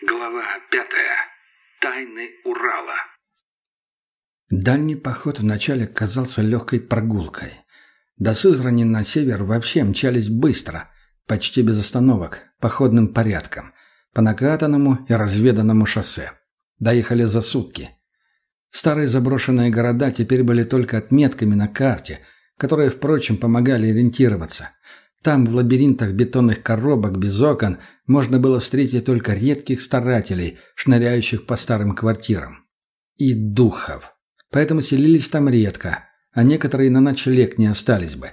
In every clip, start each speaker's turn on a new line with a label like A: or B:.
A: Глава пятая. Тайны Урала.
B: Дальний поход вначале казался легкой прогулкой. До Сызрани на север вообще мчались быстро, почти без остановок, походным порядком, по накатанному и разведанному шоссе. Доехали за сутки. Старые заброшенные города теперь были только отметками на карте, которые, впрочем, помогали ориентироваться. Там, в лабиринтах бетонных коробок без окон, можно было встретить только редких старателей, шныряющих по старым квартирам. И духов. Поэтому селились там редко, а некоторые на ночлег не остались бы.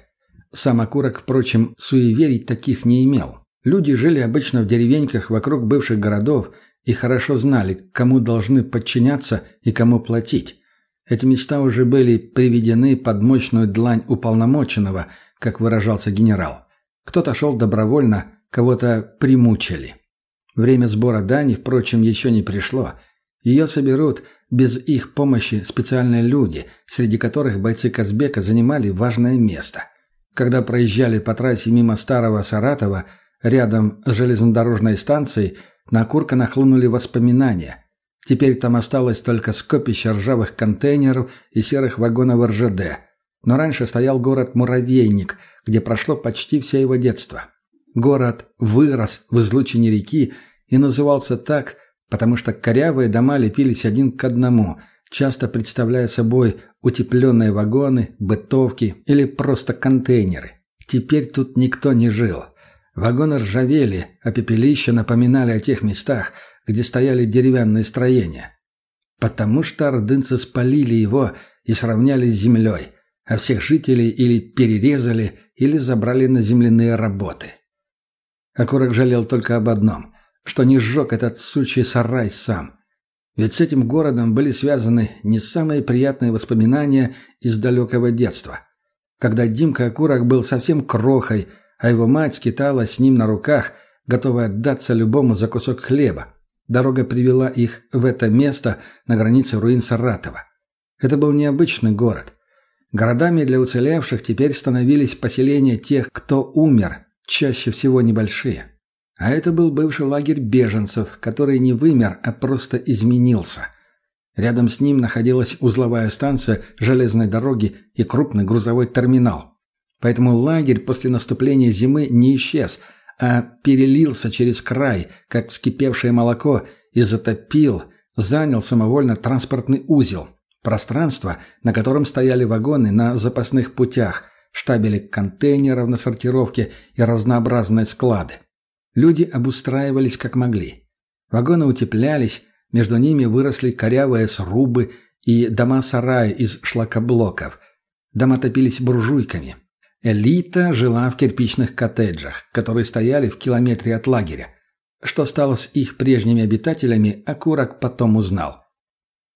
B: Сам окурок, впрочем, суеверий таких не имел. Люди жили обычно в деревеньках вокруг бывших городов и хорошо знали, кому должны подчиняться и кому платить. Эти места уже были приведены под мощную длань уполномоченного, как выражался генерал. Кто-то шел добровольно, кого-то примучили. Время сбора дани, впрочем, еще не пришло. Ее соберут без их помощи специальные люди, среди которых бойцы Казбека занимали важное место. Когда проезжали по трассе мимо старого Саратова, рядом с железнодорожной станцией, на Курка нахлынули воспоминания. Теперь там осталось только скопище ржавых контейнеров и серых вагонов РЖД – но раньше стоял город Муравейник, где прошло почти все его детство. Город вырос в излучине реки и назывался так, потому что корявые дома лепились один к одному, часто представляя собой утепленные вагоны, бытовки или просто контейнеры. Теперь тут никто не жил. Вагоны ржавели, а пепелища напоминали о тех местах, где стояли деревянные строения. Потому что ордынцы спалили его и сравняли с землей, а всех жителей или перерезали, или забрали на земляные работы. Окурок жалел только об одном, что не сжег этот сучий сарай сам. Ведь с этим городом были связаны не самые приятные воспоминания из далекого детства. Когда Димка Окурок был совсем крохой, а его мать скитала с ним на руках, готовая отдаться любому за кусок хлеба. Дорога привела их в это место на границе руин Саратова. Это был необычный город. Городами для уцелевших теперь становились поселения тех, кто умер, чаще всего небольшие. А это был бывший лагерь беженцев, который не вымер, а просто изменился. Рядом с ним находилась узловая станция железной дороги и крупный грузовой терминал. Поэтому лагерь после наступления зимы не исчез, а перелился через край, как вскипевшее молоко, и затопил, занял самовольно транспортный узел – Пространство, на котором стояли вагоны на запасных путях, штабели контейнеров на сортировке и разнообразные склады. Люди обустраивались как могли. Вагоны утеплялись, между ними выросли корявые срубы и дома-сараи из шлакоблоков. Дома топились буржуйками. Элита жила в кирпичных коттеджах, которые стояли в километре от лагеря. Что стало с их прежними обитателями, Акурок потом узнал.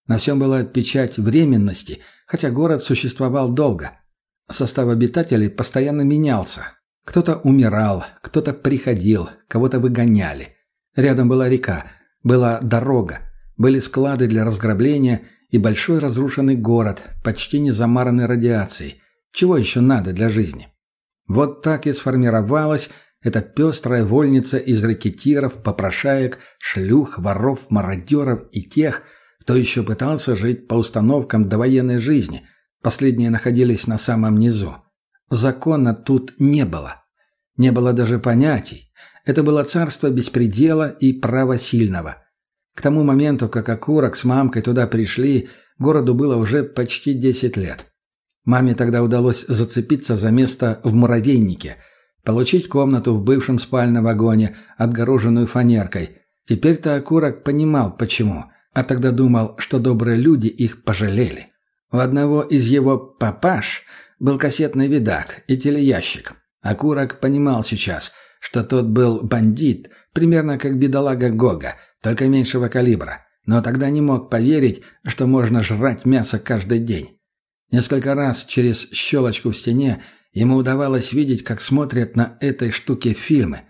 B: На всем была печать временности, хотя город существовал долго. Состав обитателей постоянно менялся. Кто-то умирал, кто-то приходил, кого-то выгоняли. Рядом была река, была дорога, были склады для разграбления и большой разрушенный город, почти не замаранный радиацией. Чего еще надо для жизни? Вот так и сформировалась эта пестрая вольница из ракетиров, попрошаек, шлюх, воров, мародеров и тех – кто еще пытался жить по установкам довоенной жизни. Последние находились на самом низу. Закона тут не было. Не было даже понятий. Это было царство беспредела и права сильного. К тому моменту, как Акурок с мамкой туда пришли, городу было уже почти 10 лет. Маме тогда удалось зацепиться за место в муравейнике, получить комнату в бывшем спальном вагоне, отгороженную фанеркой. Теперь-то Акурок понимал, почему – а тогда думал, что добрые люди их пожалели. У одного из его папаш был кассетный видак и телеящик. А Курок понимал сейчас, что тот был бандит, примерно как бедолага Гога, только меньшего калибра. Но тогда не мог поверить, что можно жрать мясо каждый день. Несколько раз через щелочку в стене ему удавалось видеть, как смотрят на этой штуке фильмы.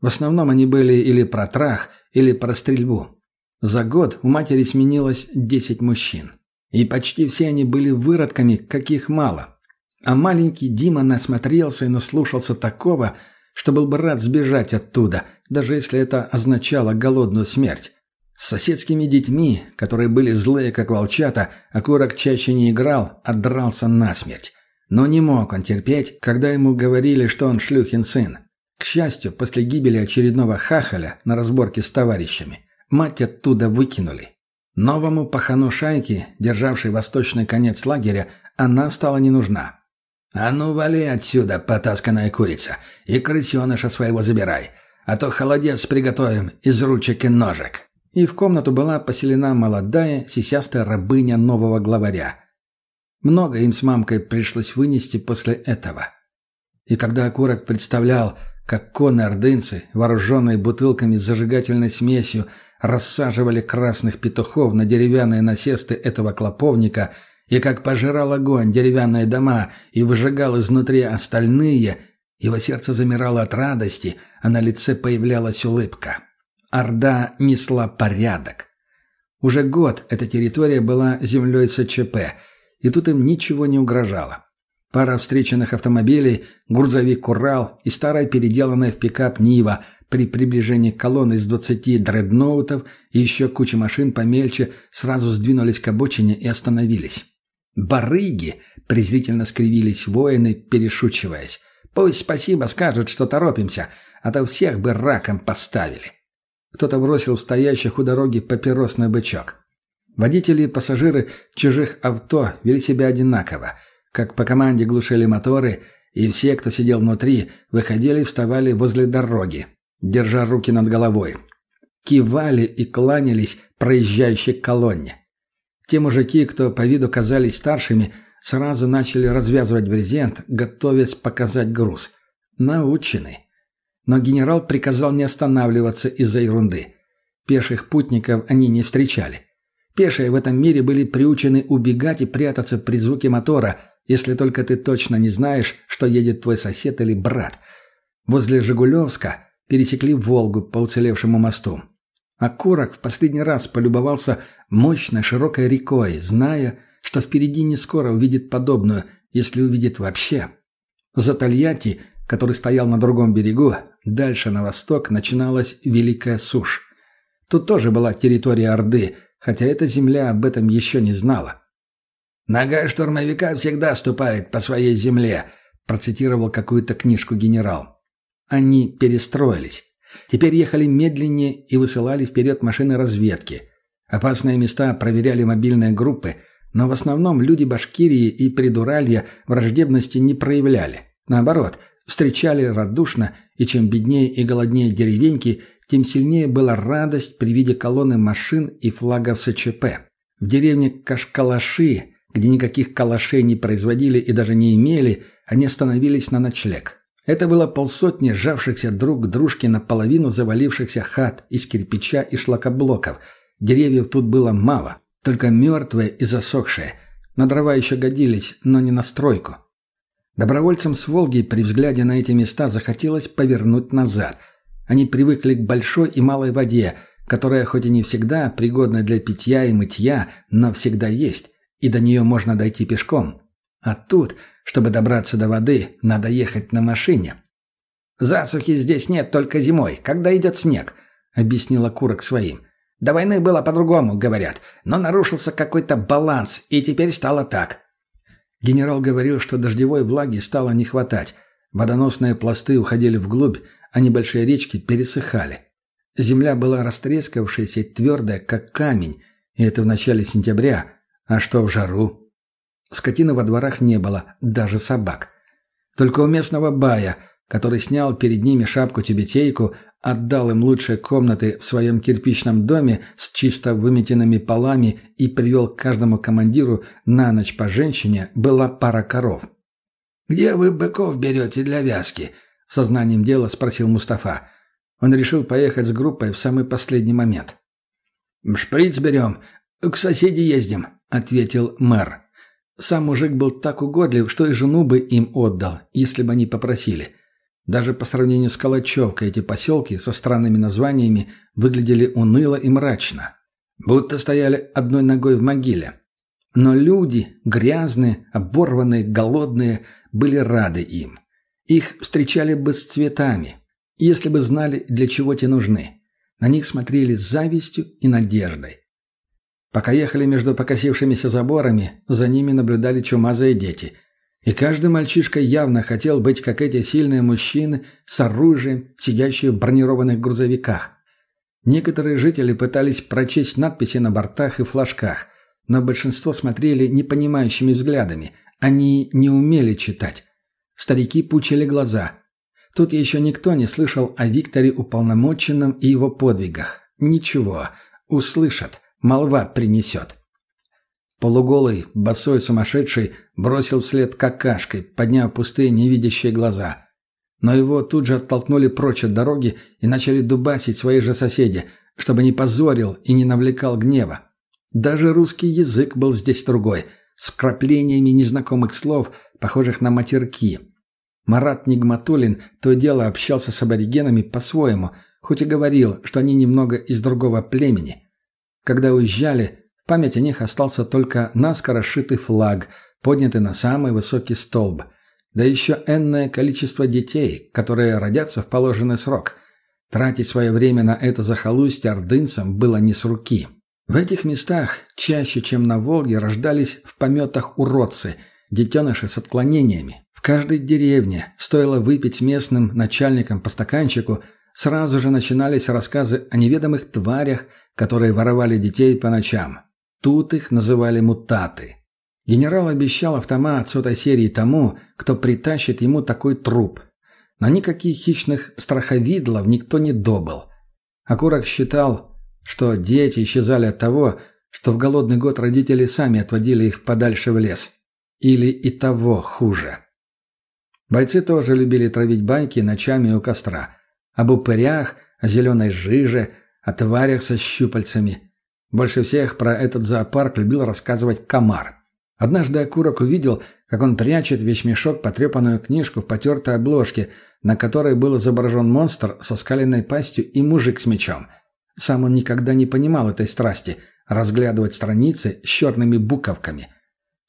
B: В основном они были или про трах, или про стрельбу. За год у матери сменилось десять мужчин. И почти все они были выродками, каких мало. А маленький Дима насмотрелся и наслушался такого, что был бы рад сбежать оттуда, даже если это означало голодную смерть. С соседскими детьми, которые были злые, как волчата, окурок чаще не играл, а дрался насмерть. Но не мог он терпеть, когда ему говорили, что он шлюхин сын. К счастью, после гибели очередного хахаля на разборке с товарищами, мать оттуда выкинули. Новому пахану шайки, державшей восточный конец лагеря, она стала не нужна. «А ну, вали отсюда, потасканная курица, и крысеныша своего забирай, а то холодец приготовим из ручек и ножек». И в комнату была поселена молодая, сисястая рабыня нового главаря. Много им с мамкой пришлось вынести после этого. И когда окурок представлял, как коны-ордынцы, вооруженные бутылками с зажигательной смесью, рассаживали красных петухов на деревянные насесты этого клоповника, и как пожирал огонь деревянные дома и выжигал изнутри остальные, его сердце замирало от радости, а на лице появлялась улыбка. Орда несла порядок. Уже год эта территория была землей СЧП, и тут им ничего не угрожало. Пара встреченных автомобилей, грузовик «Урал» и старая переделанная в пикап «Нива» при приближении колонны из 20 дредноутов и еще куча машин помельче сразу сдвинулись к обочине и остановились. «Барыги!» — презрительно скривились воины, перешучиваясь. «Пусть спасибо скажут, что торопимся, а то всех бы раком поставили». Кто-то бросил в стоящих у дороги папиросный бычок. Водители и пассажиры чужих авто вели себя одинаково — как по команде глушили моторы, и все, кто сидел внутри, выходили и вставали возле дороги, держа руки над головой. Кивали и кланялись проезжающей колонне. Те мужики, кто по виду казались старшими, сразу начали развязывать брезент, готовясь показать груз. Научены. Но генерал приказал не останавливаться из-за ерунды. Пеших путников они не встречали. Пешие в этом мире были приучены убегать и прятаться при звуке мотора, если только ты точно не знаешь, что едет твой сосед или брат. Возле Жигулевска пересекли Волгу по уцелевшему мосту. А Курок в последний раз полюбовался мощной широкой рекой, зная, что впереди не скоро увидит подобную, если увидит вообще. За Тольятти, который стоял на другом берегу, дальше на восток начиналась Великая Сушь. Тут тоже была территория Орды, хотя эта земля об этом еще не знала. «Нога штурмовика всегда ступает по своей земле», процитировал какую-то книжку генерал. Они перестроились. Теперь ехали медленнее и высылали вперед машины разведки. Опасные места проверяли мобильные группы, но в основном люди Башкирии и Придуралья враждебности не проявляли. Наоборот, встречали радушно, и чем беднее и голоднее деревеньки, тем сильнее была радость при виде колонны машин и флагов СЧП. В деревне Кашкалаши где никаких калашей не производили и даже не имели, они остановились на ночлег. Это было полсотни сжавшихся друг к дружке наполовину завалившихся хат из кирпича и шлакоблоков. Деревьев тут было мало, только мертвые и засохшие. На дрова еще годились, но не на стройку. Добровольцам с Волги при взгляде на эти места захотелось повернуть назад. Они привыкли к большой и малой воде, которая хоть и не всегда пригодна для питья и мытья, но всегда есть и до нее можно дойти пешком. А тут, чтобы добраться до воды, надо ехать на машине. «Засухи здесь нет только зимой, когда идет снег», — объяснила Курок своим. «До войны было по-другому, говорят, но нарушился какой-то баланс, и теперь стало так». Генерал говорил, что дождевой влаги стало не хватать. Водоносные пласты уходили вглубь, а небольшие речки пересыхали. Земля была растрескавшаяся и твердая, как камень, и это в начале сентября, а что в жару? Скотины во дворах не было, даже собак. Только у местного бая, который снял перед ними шапку-тюбетейку, отдал им лучшие комнаты в своем кирпичном доме с чисто выметенными полами и привел к каждому командиру на ночь по женщине, была пара коров. «Где вы быков берете для вязки?» — сознанием дела спросил Мустафа. Он решил поехать с группой в самый последний момент. «Шприц берем, к соседи ездим», — ответил мэр. Сам мужик был так угодлив, что и жену бы им отдал, если бы они попросили. Даже по сравнению с Калачевкой эти поселки со странными названиями выглядели уныло и мрачно. Будто стояли одной ногой в могиле. Но люди, грязные, оборванные, голодные, были рады им. Их встречали бы с цветами, если бы знали, для чего те нужны. На них смотрели с завистью и надеждой. Пока ехали между покосившимися заборами, за ними наблюдали чумазые дети. И каждый мальчишка явно хотел быть, как эти сильные мужчины, с оружием, сидящие в бронированных грузовиках. Некоторые жители пытались прочесть надписи на бортах и флажках, но большинство смотрели непонимающими взглядами. Они не умели читать. Старики пучили глаза. Тут еще никто не слышал о Викторе Уполномоченном и его подвигах. Ничего. Услышат. Молва принесет. Полуголый, босой сумасшедший бросил вслед какашкой, подняв пустые невидящие глаза. Но его тут же оттолкнули прочь от дороги и начали дубасить свои же соседи, чтобы не позорил и не навлекал гнева. Даже русский язык был здесь другой, с вкраплениями незнакомых слов, похожих на матерки. Марат Нигматулин то дело общался с аборигенами по-своему, хоть и говорил, что они немного из другого племени. Когда уезжали, в память о них остался только наскоро сшитый флаг, поднятый на самый высокий столб – да еще энное количество детей, которые родятся в положенный срок. Тратить свое время на это захолустье ордынцам было не с руки. В этих местах чаще, чем на Волге, рождались в пометах уродцы, детеныши с отклонениями. В каждой деревне, стоило выпить местным начальникам по стаканчику, сразу же начинались рассказы о неведомых тварях, которые воровали детей по ночам. Тут их называли мутаты. Генерал обещал автомат сотой серии тому, кто притащит ему такой труп. Но никаких хищных страховидлов никто не добыл. Акурок считал, что дети исчезали от того, что в голодный год родители сами отводили их подальше в лес. Или и того хуже. Бойцы тоже любили травить байки ночами у костра. Об упырях, о зеленой жиже, о тварях со щупальцами. Больше всех про этот зоопарк любил рассказывать комар. Однажды окурок увидел, как он прячет в вещмешок потрепанную книжку в потертой обложке, на которой был изображен монстр со скаленной пастью и мужик с мечом. Сам он никогда не понимал этой страсти – разглядывать страницы с черными буковками.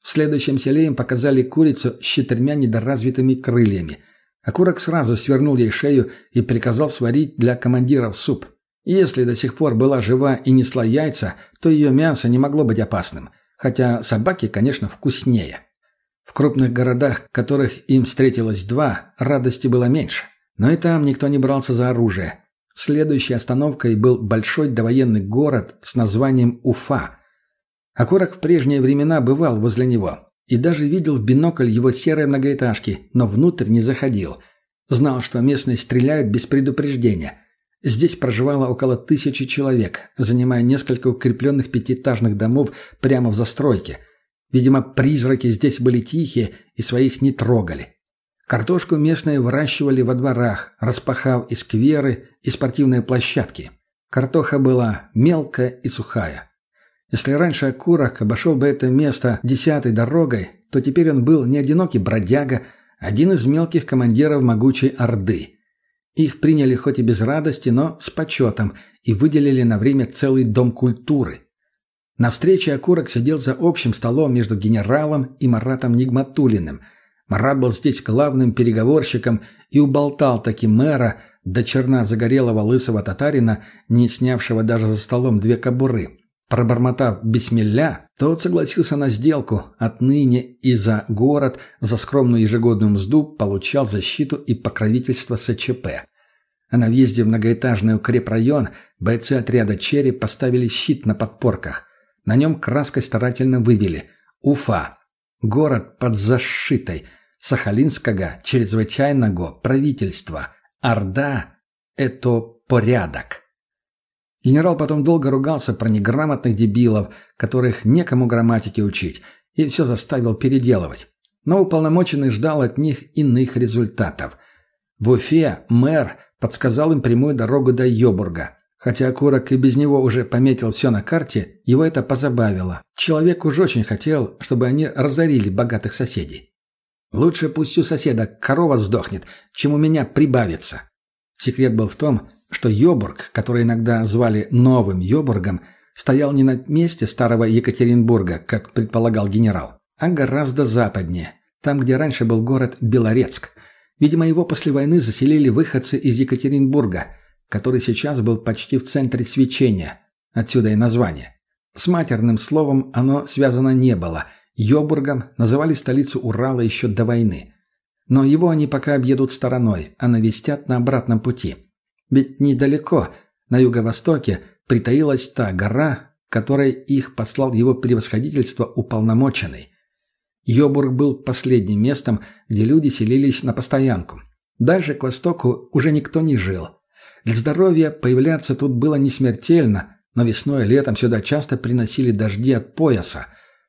B: В следующем селе им показали курицу с четырьмя недоразвитыми крыльями. Окурок сразу свернул ей шею и приказал сварить для командиров суп. Если до сих пор была жива и несла яйца, то ее мясо не могло быть опасным – Хотя собаки, конечно, вкуснее. В крупных городах, которых им встретилось два, радости было меньше. Но и там никто не брался за оружие. Следующей остановкой был большой довоенный город с названием Уфа. Акурок в прежние времена бывал возле него и даже видел в бинокль его серые многоэтажки, но внутрь не заходил. Знал, что местные стреляют без предупреждения – Здесь проживало около тысячи человек, занимая несколько укрепленных пятиэтажных домов прямо в застройке. Видимо, призраки здесь были тихие и своих не трогали. Картошку местные выращивали во дворах, распахав и скверы, и спортивные площадки. Картоха была мелкая и сухая. Если раньше окурок обошел бы это место десятой дорогой, то теперь он был не одинокий бродяга, а один из мелких командиров могучей Орды – их приняли хоть и без радости, но с почетом и выделили на время целый дом культуры. На встрече Окурок сидел за общим столом между генералом и Маратом Нигматулиным. Марат был здесь главным переговорщиком и уболтал таки мэра до черна загорелого лысого татарина, не снявшего даже за столом две кобуры. Пробормотав «бисмилля», тот согласился на сделку. Отныне и за город, за скромную ежегодную мзду получал защиту и покровительство СЧП. А на въезде в многоэтажный укрепрайон бойцы отряда «Черри» поставили щит на подпорках. На нем краской старательно вывели «Уфа». Город под зашитой. Сахалинского чрезвычайного правительства. Орда – это порядок. Генерал потом долго ругался про неграмотных дебилов, которых некому грамматики учить, и все заставил переделывать. Но уполномоченный ждал от них иных результатов. В Уфе мэр подсказал им прямую дорогу до Йобурга. Хотя Окурок и без него уже пометил все на карте, его это позабавило. Человек уж очень хотел, чтобы они разорили богатых соседей. Лучше пусть у соседа корова сдохнет, чем у меня прибавится. Секрет был в том, что Йобург, который иногда звали Новым Йобургом, стоял не на месте старого Екатеринбурга, как предполагал генерал, а гораздо западнее, там, где раньше был город Белорецк. Видимо, его после войны заселили выходцы из Екатеринбурга. который сейчас был почти в центре свечения. Отсюда и название. С матерным словом оно связано не было. Йобургом называли столицу Урала еще до войны. Но его они пока объедут стороной, а навестят на обратном пути. Ведь недалеко, на юго-востоке, притаилась та гора, которой их послал его превосходительство уполномоченный. Йобург был последним местом, где люди селились на постоянку. Дальше к востоку уже никто не жил. Для здоровья появляться тут было не смертельно, но весной и летом сюда часто приносили дожди от пояса,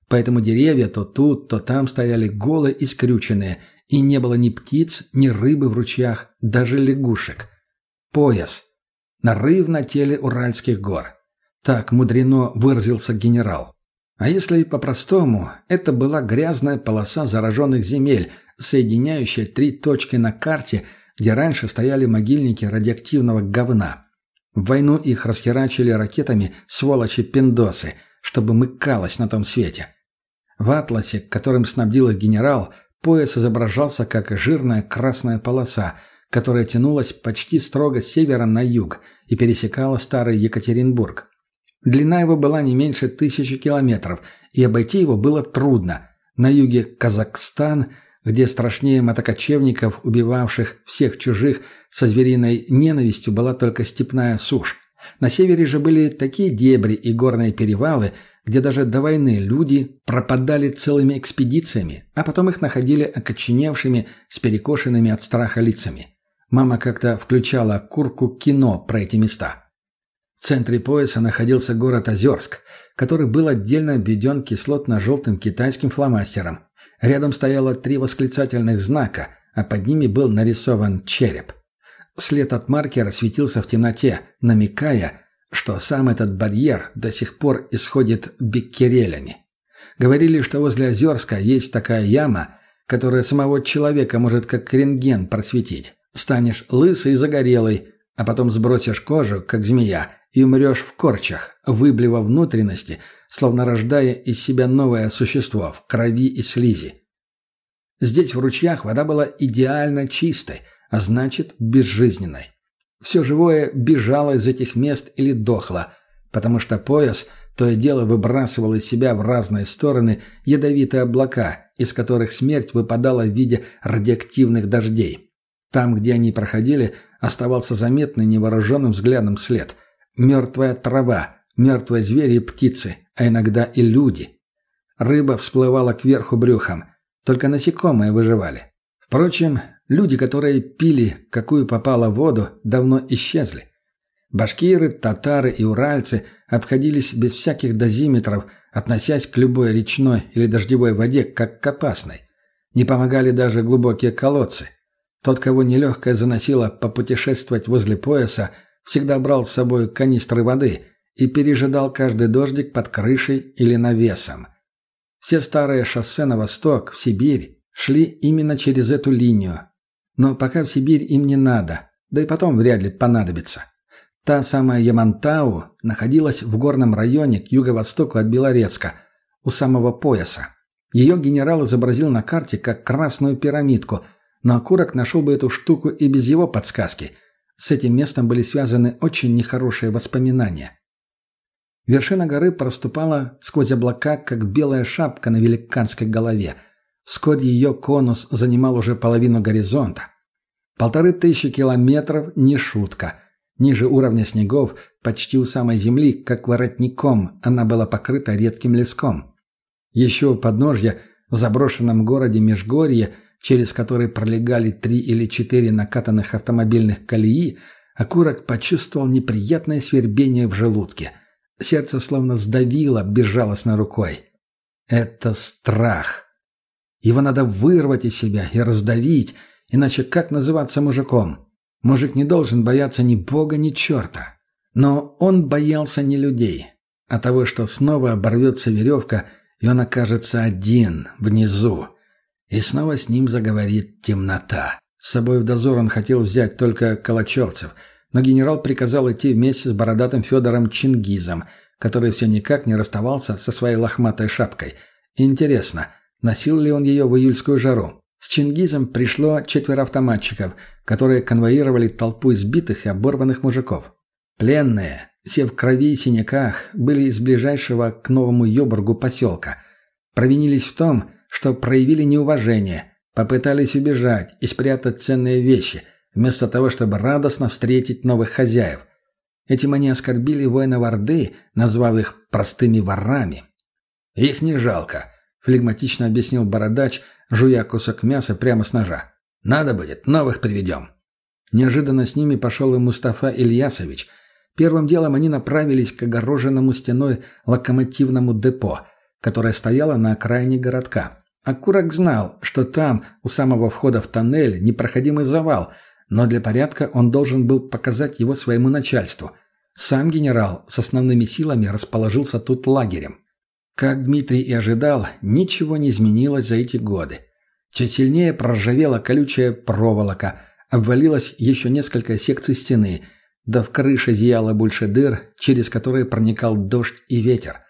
B: поэтому деревья то тут, то там стояли голые и скрюченные, и не было ни птиц, ни рыбы в ручьях, даже лягушек. Пояс. Нарыв на теле Уральских гор. Так мудрено выразился генерал. А если по-простому, это была грязная полоса зараженных земель, соединяющая три точки на карте, где раньше стояли могильники радиоактивного говна. В войну их расхерачили ракетами сволочи-пиндосы, чтобы мыкалось на том свете. В атласе, которым снабдил их генерал, пояс изображался как жирная красная полоса, которая тянулась почти строго с севера на юг и пересекала старый Екатеринбург. Длина его была не меньше тысячи километров, и обойти его было трудно. На юге Казахстан – где страшнее мотокочевников, убивавших всех чужих, со звериной ненавистью была только степная сушь. На севере же были такие дебри и горные перевалы, где даже до войны люди пропадали целыми экспедициями, а потом их находили окоченевшими, с перекошенными от страха лицами. Мама как-то включала курку кино про эти места. В центре пояса находился город Озерск, который был отдельно обведен кислотно-желтым китайским фломастером. Рядом стояло три восклицательных знака, а под ними был нарисован череп. След от маркера светился в темноте, намекая, что сам этот барьер до сих пор исходит беккерелями. Говорили, что возле Озерска есть такая яма, которая самого человека может как рентген просветить. Станешь лысый и загорелый, а потом сбросишь кожу, как змея, и умрешь в корчах, выблева внутренности, словно рождая из себя новое существо в крови и слизи. Здесь в ручьях вода была идеально чистой, а значит безжизненной. Все живое бежало из этих мест или дохло, потому что пояс то и дело выбрасывал из себя в разные стороны ядовитые облака, из которых смерть выпадала в виде радиоактивных дождей. Там, где они проходили, оставался заметный невооруженным взглядом след – Мертвая трава, мертвые звери и птицы, а иногда и люди. Рыба всплывала кверху брюхом. Только насекомые выживали. Впрочем, люди, которые пили, какую попало воду, давно исчезли. Башкиры, татары и уральцы обходились без всяких дозиметров, относясь к любой речной или дождевой воде как к опасной. Не помогали даже глубокие колодцы. Тот, кого нелегкое заносило попутешествовать возле пояса, всегда брал с собой канистры воды и пережидал каждый дождик под крышей или навесом. Все старые шоссе на восток, в Сибирь, шли именно через эту линию. Но пока в Сибирь им не надо, да и потом вряд ли понадобится. Та самая Ямантау находилась в горном районе к юго-востоку от Белорецка, у самого пояса. Ее генерал изобразил на карте как красную пирамидку, но окурок нашел бы эту штуку и без его подсказки – с этим местом были связаны очень нехорошие воспоминания. Вершина горы проступала сквозь облака, как белая шапка на великанской голове. Вскоре ее конус занимал уже половину горизонта. Полторы тысячи километров – не шутка. Ниже уровня снегов, почти у самой земли, как воротником, она была покрыта редким леском. Еще у подножья, в заброшенном городе Межгорье – через который пролегали три или четыре накатанных автомобильных колеи, окурок почувствовал неприятное свербение в желудке. Сердце словно сдавило безжалостной рукой. Это страх. Его надо вырвать из себя и раздавить, иначе как называться мужиком? Мужик не должен бояться ни бога, ни черта. Но он боялся не людей, а того, что снова оборвется веревка, и он окажется один, внизу, и снова с ним заговорит темнота. С собой в дозор он хотел взять только калачевцев, но генерал приказал идти вместе с бородатым Федором Чингизом, который все никак не расставался со своей лохматой шапкой. Интересно, носил ли он ее в июльскую жару? С Чингизом пришло четверо автоматчиков, которые конвоировали толпу избитых и оборванных мужиков. Пленные, все в крови и синяках, были из ближайшего к Новому Йобургу поселка. Провинились в том, что проявили неуважение, попытались убежать и спрятать ценные вещи, вместо того, чтобы радостно встретить новых хозяев. Этим они оскорбили воинов Орды, назвав их простыми ворами. «Их не жалко», — флегматично объяснил бородач, жуя кусок мяса прямо с ножа. «Надо будет, новых приведем». Неожиданно с ними пошел и Мустафа Ильясович. Первым делом они направились к огороженному стеной локомотивному депо, которое стояло на окраине городка. Акурак знал, что там, у самого входа в тоннель, непроходимый завал, но для порядка он должен был показать его своему начальству. Сам генерал с основными силами расположился тут лагерем. Как Дмитрий и ожидал, ничего не изменилось за эти годы. Чуть сильнее проржавела колючая проволока, обвалилось еще несколько секций стены, да в крыше зияло больше дыр, через которые проникал дождь и ветер.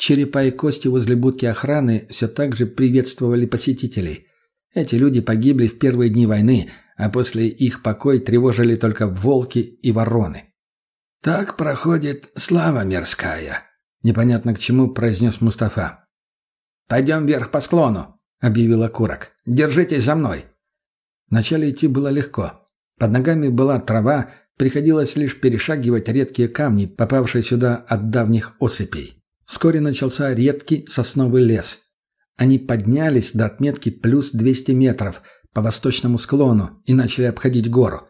B: Черепа и кости возле будки охраны все так же приветствовали посетителей. Эти люди погибли в первые дни войны, а после их покой тревожили только волки и вороны. «Так проходит слава мирская», Непонятно к чему произнес Мустафа. «Пойдем вверх по склону», — объявил Окурок. «Держитесь за мной». Вначале идти было легко. Под ногами была трава, приходилось лишь перешагивать редкие камни, попавшие сюда от давних осыпей. Вскоре начался редкий сосновый лес. Они поднялись до отметки плюс 200 метров по восточному склону и начали обходить гору.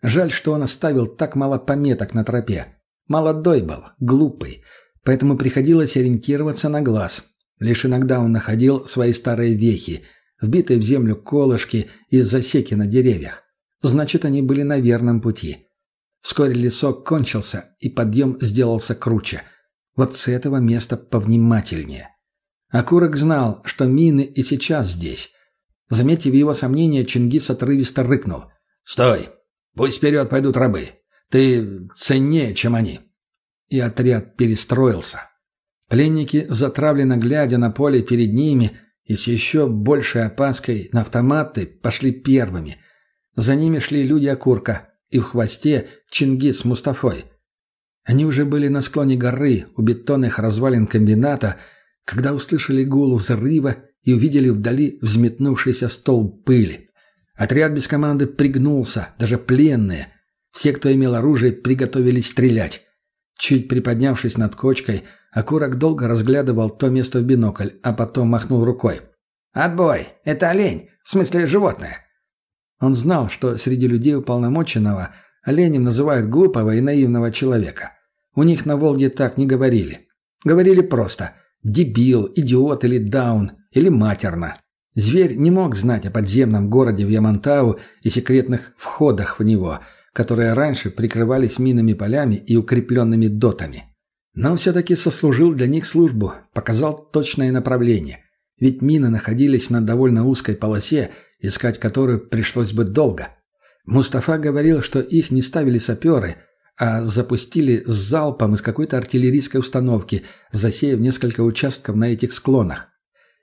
B: Жаль, что он оставил так мало пометок на тропе. Молодой был, глупый, поэтому приходилось ориентироваться на глаз. Лишь иногда он находил свои старые вехи, вбитые в землю колышки и засеки на деревьях. Значит, они были на верном пути. Вскоре лесок кончился, и подъем сделался круче. Вот с этого места повнимательнее. Акурок знал, что мины и сейчас здесь. Заметив его сомнения, Чингис отрывисто рыкнул. «Стой! Пусть вперед пойдут рабы. Ты ценнее, чем они и отряд перестроился. Пленники, затравленно глядя на поле перед ними и с еще большей опаской на автоматы, пошли первыми. За ними шли люди Акурка, и в хвосте Чингис с Мустафой. Они уже были на склоне горы у бетонных развалин комбината, когда услышали гул взрыва и увидели вдали взметнувшийся столб пыли. Отряд без команды пригнулся, даже пленные. Все, кто имел оружие, приготовились стрелять. Чуть приподнявшись над кочкой, Окурок долго разглядывал то место в бинокль, а потом махнул рукой. «Отбой! Это олень! В смысле, животное!» Он знал, что среди людей уполномоченного оленем называют глупого и наивного человека. У них на Волге так не говорили. Говорили просто «дебил», «идиот» или «даун» или «матерно». Зверь не мог знать о подземном городе в Ямантау и секретных входах в него – которые раньше прикрывались минными полями и укрепленными дотами. Но все-таки сослужил для них службу, показал точное направление. Ведь мины находились на довольно узкой полосе, искать которую пришлось бы долго. Мустафа говорил, что их не ставили саперы, а запустили с залпом из какой-то артиллерийской установки, засеяв несколько участков на этих склонах.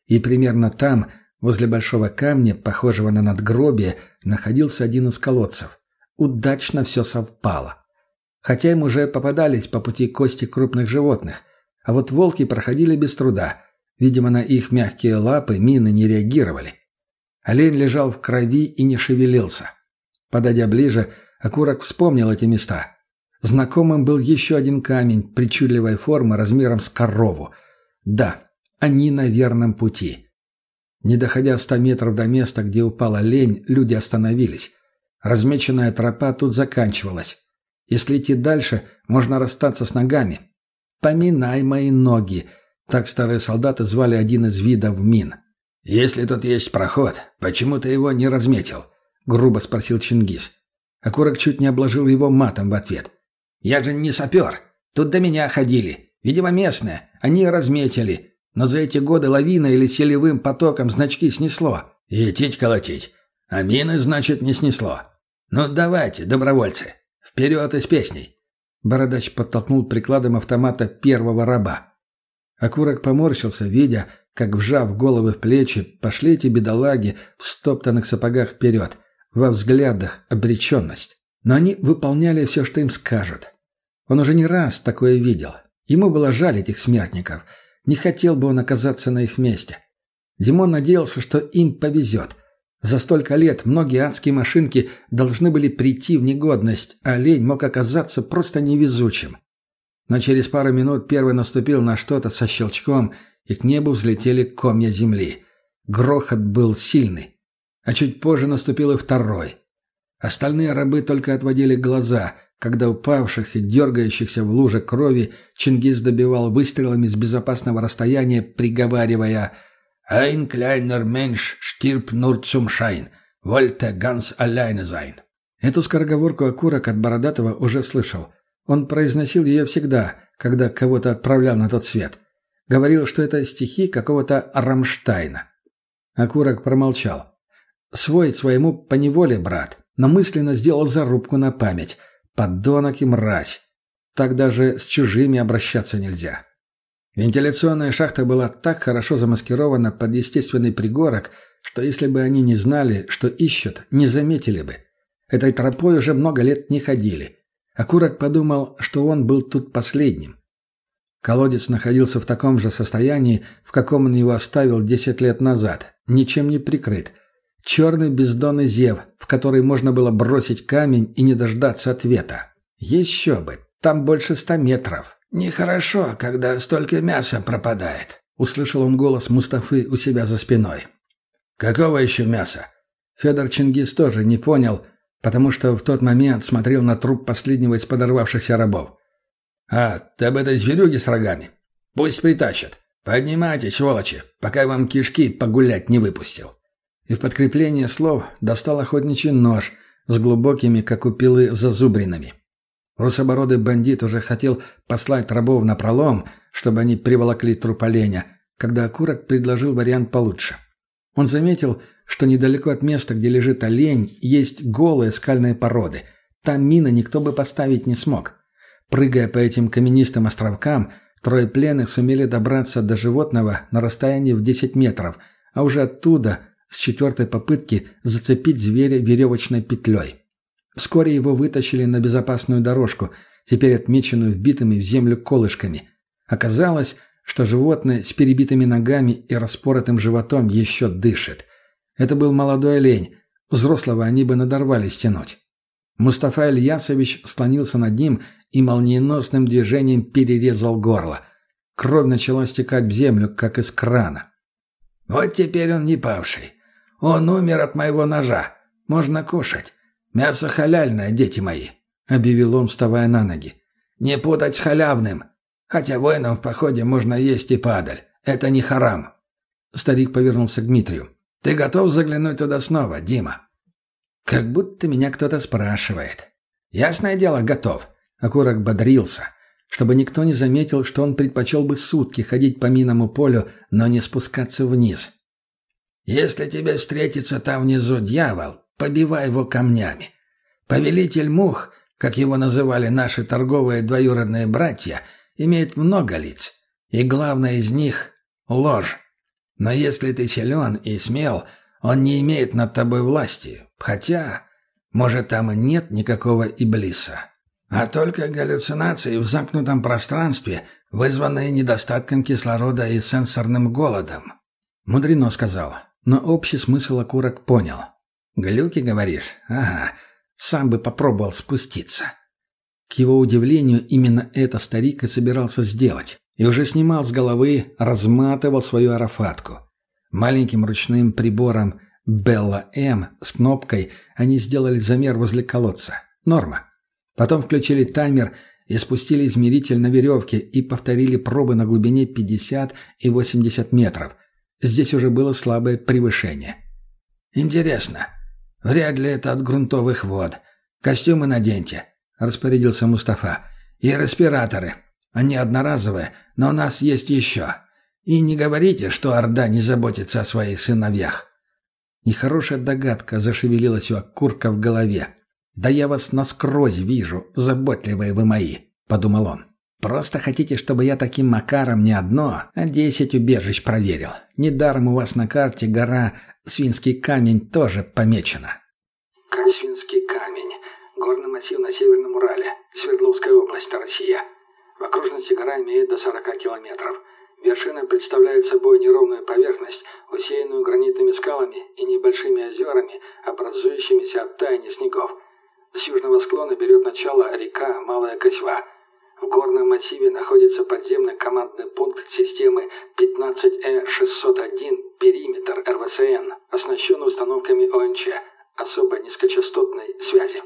B: И примерно там, возле большого камня, похожего на надгробие, находился один из колодцев. Удачно все совпало. Хотя им уже попадались по пути кости крупных животных, а вот волки проходили без труда. Видимо, на их мягкие лапы мины не реагировали. Олень лежал в крови и не шевелился. Подойдя ближе, Окурок вспомнил эти места. Знакомым был еще один камень причудливой формы размером с корову. Да, они на верном пути. Не доходя ста метров до места, где упал олень, люди остановились. Размеченная тропа тут заканчивалась. Если идти дальше, можно расстаться с ногами. «Поминай мои ноги», — так старые солдаты звали один из видов мин. «Если тут есть проход, почему ты его не разметил?» — грубо спросил Чингис. Окурок чуть не обложил его матом в ответ. «Я же не сапер. Тут до меня ходили. Видимо, местные. Они разметили. Но за эти годы лавина или селевым потоком значки снесло. И тить колотить. А мины, значит, не снесло. «Ну давайте, добровольцы, вперед из песней!» Бородач подтолкнул прикладом автомата первого раба. Окурок поморщился, видя, как, вжав головы в плечи, пошли эти бедолаги в стоптанных сапогах вперед, во взглядах обреченность. Но они выполняли все, что им скажут. Он уже не раз такое видел. Ему было жаль этих смертников. Не хотел бы он оказаться на их месте. Димон надеялся, что им повезет. За столько лет многие адские машинки должны были прийти в негодность, а олень мог оказаться просто невезучим. Но через пару минут первый наступил на что-то со щелчком, и к небу взлетели комья земли. Грохот был сильный. А чуть позже наступил и второй. Остальные рабы только отводили глаза, когда упавших и дергающихся в луже крови Чингис добивал выстрелами с безопасного расстояния, приговаривая «Ein kleiner Mensch stirbt nur zum Schein, wollte ganz alleine sein». Эту скороговорку окурок от Бородатого уже слышал. Он произносил ее всегда, когда кого-то отправлял на тот свет. Говорил, что это стихи какого-то Рамштайна. Окурок промолчал. Свой своему поневоле, брат, но мысленно сделал зарубку на память. Подонок и мразь. Так даже с чужими обращаться нельзя. Вентиляционная шахта была так хорошо замаскирована под естественный пригорок, что если бы они не знали, что ищут, не заметили бы. Этой тропой уже много лет не ходили. Окурок подумал, что он был тут последним. Колодец находился в таком же состоянии, в каком он его оставил десять лет назад, ничем не прикрыт. Черный бездонный зев, в который можно было бросить камень и не дождаться ответа. Еще бы, там больше ста метров. «Нехорошо, когда столько мяса пропадает», — услышал он голос Мустафы у себя за спиной. «Какого еще мяса?» Федор Чингис тоже не понял, потому что в тот момент смотрел на труп последнего из подорвавшихся рабов. «А, ты об этой зверюге с рогами? Пусть притащат. Поднимайтесь, сволочи, пока я вам кишки погулять не выпустил». И в подкрепление слов достал охотничий нож с глубокими, как у пилы, зазубринами. Русобородый бандит уже хотел послать рабов на пролом, чтобы они приволокли труп оленя, когда окурок предложил вариант получше. Он заметил, что недалеко от места, где лежит олень, есть голые скальные породы. Там мина никто бы поставить не смог. Прыгая по этим каменистым островкам, трое пленных сумели добраться до животного на расстоянии в 10 метров, а уже оттуда, с четвертой попытки, зацепить зверя веревочной петлей. Вскоре его вытащили на безопасную дорожку, теперь отмеченную вбитыми в землю колышками. Оказалось, что животное с перебитыми ногами и распоротым животом еще дышит. Это был молодой олень. Взрослого они бы надорвались тянуть. Мустафа Ильясович склонился над ним и молниеносным движением перерезал горло. Кровь начала стекать в землю, как из крана. «Вот теперь он не павший. Он умер от моего ножа. Можно кушать. Мясо халяльное, дети мои», — объявил он, вставая на ноги. «Не путать с халявным. Хотя воинам в походе можно есть и падаль. Это не харам». Старик повернулся к Дмитрию. «Ты готов заглянуть туда снова, Дима?» «Как будто меня кто-то спрашивает». «Ясное дело, готов». Окурок бодрился, чтобы никто не заметил, что он предпочел бы сутки ходить по минному полю, но не спускаться вниз. «Если тебе встретится там внизу дьявол, побивай его камнями. Повелитель мух, как его называли наши торговые двоюродные братья, имеет много лиц, и главное из них — ложь. Но если ты силен и смел, он не имеет над тобой власти, хотя, может, там и нет никакого Иблиса, а только галлюцинации в замкнутом пространстве, вызванные недостатком кислорода и сенсорным голодом. Мудрено сказал, но общий смысл окурок понял. «Глюки, говоришь? Ага, сам бы попробовал спуститься». К его удивлению, именно это старик и собирался сделать. И уже снимал с головы, разматывал свою арафатку. Маленьким ручным прибором «Белла М» с кнопкой они сделали замер возле колодца. Норма. Потом включили таймер и спустили измеритель на веревке и повторили пробы на глубине 50 и 80 метров. Здесь уже было слабое превышение. «Интересно, Вряд ли это от грунтовых вод. Костюмы наденьте», — распорядился Мустафа. «И респираторы. Они одноразовые, но у нас есть еще. И не говорите, что Орда не заботится о своих сыновьях». Нехорошая догадка зашевелилась у окурка в голове. «Да я вас насквозь вижу, заботливые вы мои», — подумал он. Просто хотите, чтобы я таким макаром не одно, а десять убежищ проверил. Недаром у вас на карте гора Свинский камень тоже помечена».
C: Свинский камень. Горный массив на Северном Урале. Свердловская область, Россия. В окружности гора имеет до 40 километров. Вершина представляет собой неровную поверхность, усеянную гранитными скалами и небольшими озерами, образующимися от таяния снегов. С южного склона берет начало река Малая Косьва. В горном массиве находится подземный командный пункт системы 15Э601 «Периметр РВСН», оснащенный установками ОНЧ, особо низкочастотной связи.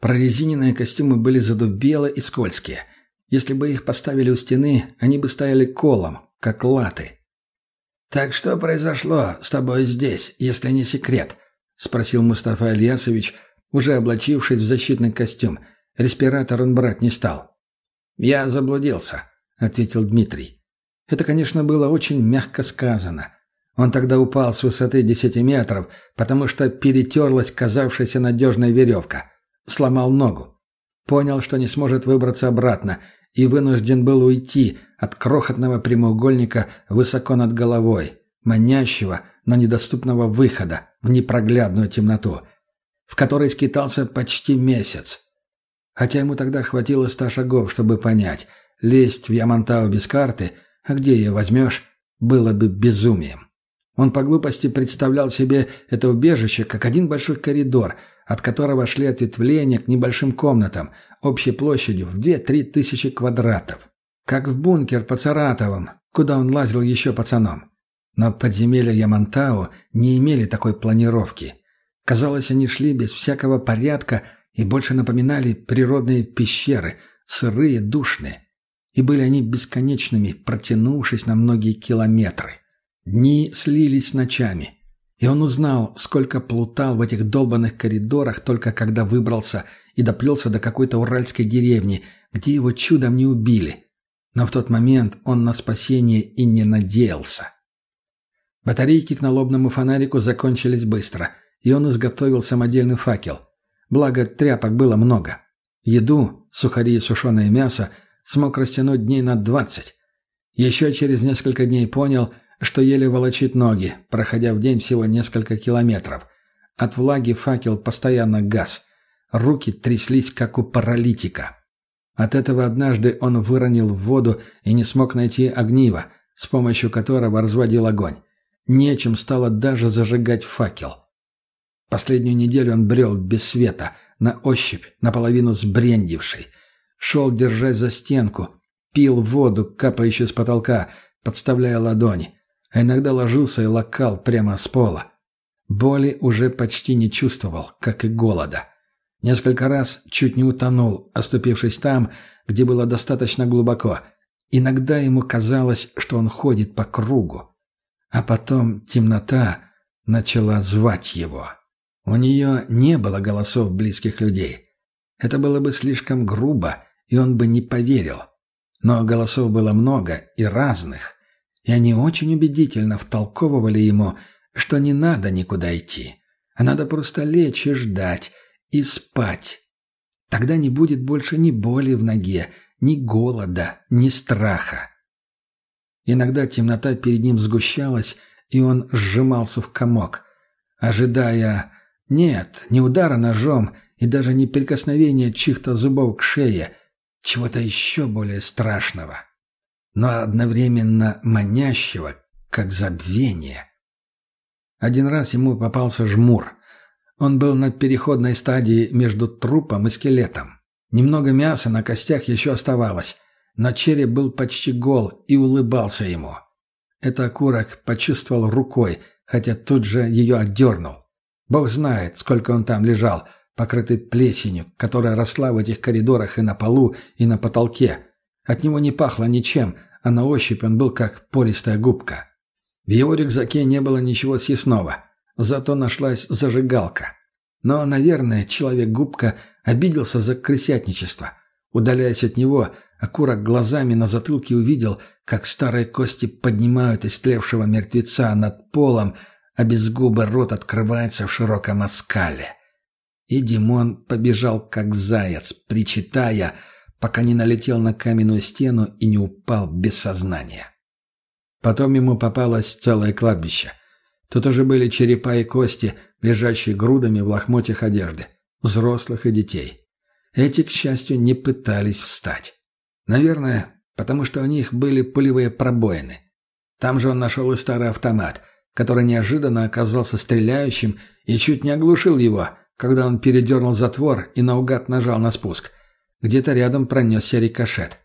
B: Прорезиненные костюмы были задубелы и скользкие. Если бы их поставили у стены, они бы стояли колом, как латы. «Так что произошло с тобой здесь, если не секрет?» — спросил Мустафа Ильясович, уже облачившись в защитный костюм. Респиратор он брать не стал. «Я заблудился», — ответил Дмитрий. Это, конечно, было очень мягко сказано. Он тогда упал с высоты десяти метров, потому что перетерлась казавшаяся надежная веревка. Сломал ногу. Понял, что не сможет выбраться обратно, и вынужден был уйти от крохотного прямоугольника высоко над головой, манящего, но недоступного выхода в непроглядную темноту, в которой скитался почти месяц. Хотя ему тогда хватило ста шагов, чтобы понять, лезть в Ямантау без карты, а где ее возьмешь, было бы безумием. Он по глупости представлял себе это убежище как один большой коридор, от которого шли ответвления к небольшим комнатам, общей площадью в 2-3 тысячи квадратов. Как в бункер под Саратовым, куда он лазил еще пацаном. Но подземелья Ямантау не имели такой планировки. Казалось, они шли без всякого порядка и больше напоминали природные пещеры, сырые, душные. И были они бесконечными, протянувшись на многие километры. Дни слились с ночами, и он узнал, сколько плутал в этих долбанных коридорах только когда выбрался и доплелся до какой-то уральской деревни, где его чудом не убили. Но в тот момент он на спасение и не надеялся. Батарейки к налобному фонарику закончились быстро, и он изготовил самодельный факел. Благо, тряпок было много. Еду, сухари и сушеное мясо смог растянуть дней на двадцать. Еще через несколько дней понял, что еле волочит ноги, проходя в день всего несколько километров. От влаги факел постоянно газ. Руки тряслись, как у паралитика. От этого однажды он выронил в воду и не смог найти огнива, с помощью которого разводил огонь. Нечем стало даже зажигать факел. Последнюю неделю он брел без света, на ощупь, наполовину сбрендивший. Шел, держась за стенку, пил воду, капающую с потолка, подставляя ладони а иногда ложился и локал прямо с пола. Боли уже почти не чувствовал, как и голода. Несколько раз чуть не утонул, оступившись там, где было достаточно глубоко. Иногда ему казалось, что он ходит по кругу. А потом темнота начала звать его. У нее не было голосов близких людей. Это было бы слишком грубо, и он бы не поверил. Но голосов было много и разных и они очень убедительно втолковывали ему, что не надо никуда идти, а надо просто лечь и ждать, и спать. Тогда не будет больше ни боли в ноге, ни голода, ни страха. Иногда темнота перед ним сгущалась, и он сжимался в комок, ожидая... Нет, не удара ножом и даже не прикосновения чьих-то зубов к шее, чего-то еще более страшного но одновременно манящего, как забвение. Один раз ему попался жмур. Он был на переходной стадии между трупом и скелетом. Немного мяса на костях еще оставалось, но череп был почти гол и улыбался ему. Это окурок почувствовал рукой, хотя тут же ее отдернул. Бог знает, сколько он там лежал, покрытый плесенью, которая росла в этих коридорах и на полу, и на потолке, от него не пахло ничем, а на ощупь он был как пористая губка. В его рюкзаке не было ничего съестного, зато нашлась зажигалка. Но, наверное, человек-губка обиделся за крысятничество. Удаляясь от него, окурок глазами на затылке увидел, как старые кости поднимают истлевшего мертвеца над полом, а без губы рот открывается в широком оскале. И Димон побежал, как заяц, причитая — пока не налетел на каменную стену и не упал без сознания. Потом ему попалось целое кладбище. Тут уже были черепа и кости, лежащие грудами в лохмотьях одежды, взрослых и детей. Эти, к счастью, не пытались встать. Наверное, потому что у них были пулевые пробоины. Там же он нашел и старый автомат, который неожиданно оказался стреляющим и чуть не оглушил его, когда он передернул затвор и наугад нажал на спуск. Где-то рядом пронесся рикошет.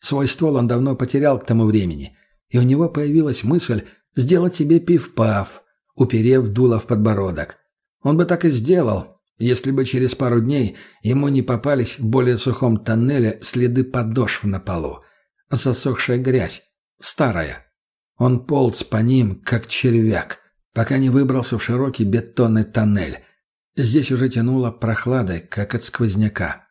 B: Свой ствол он давно потерял к тому времени, и у него появилась мысль сделать себе пив-пав, уперев дуло в подбородок. Он бы так и сделал, если бы через пару дней ему не попались в более сухом тоннеле следы подошв на полу. Засохшая грязь. Старая. Он полз по ним, как червяк, пока не выбрался в широкий бетонный тоннель. Здесь уже тянуло прохладой, как от сквозняка.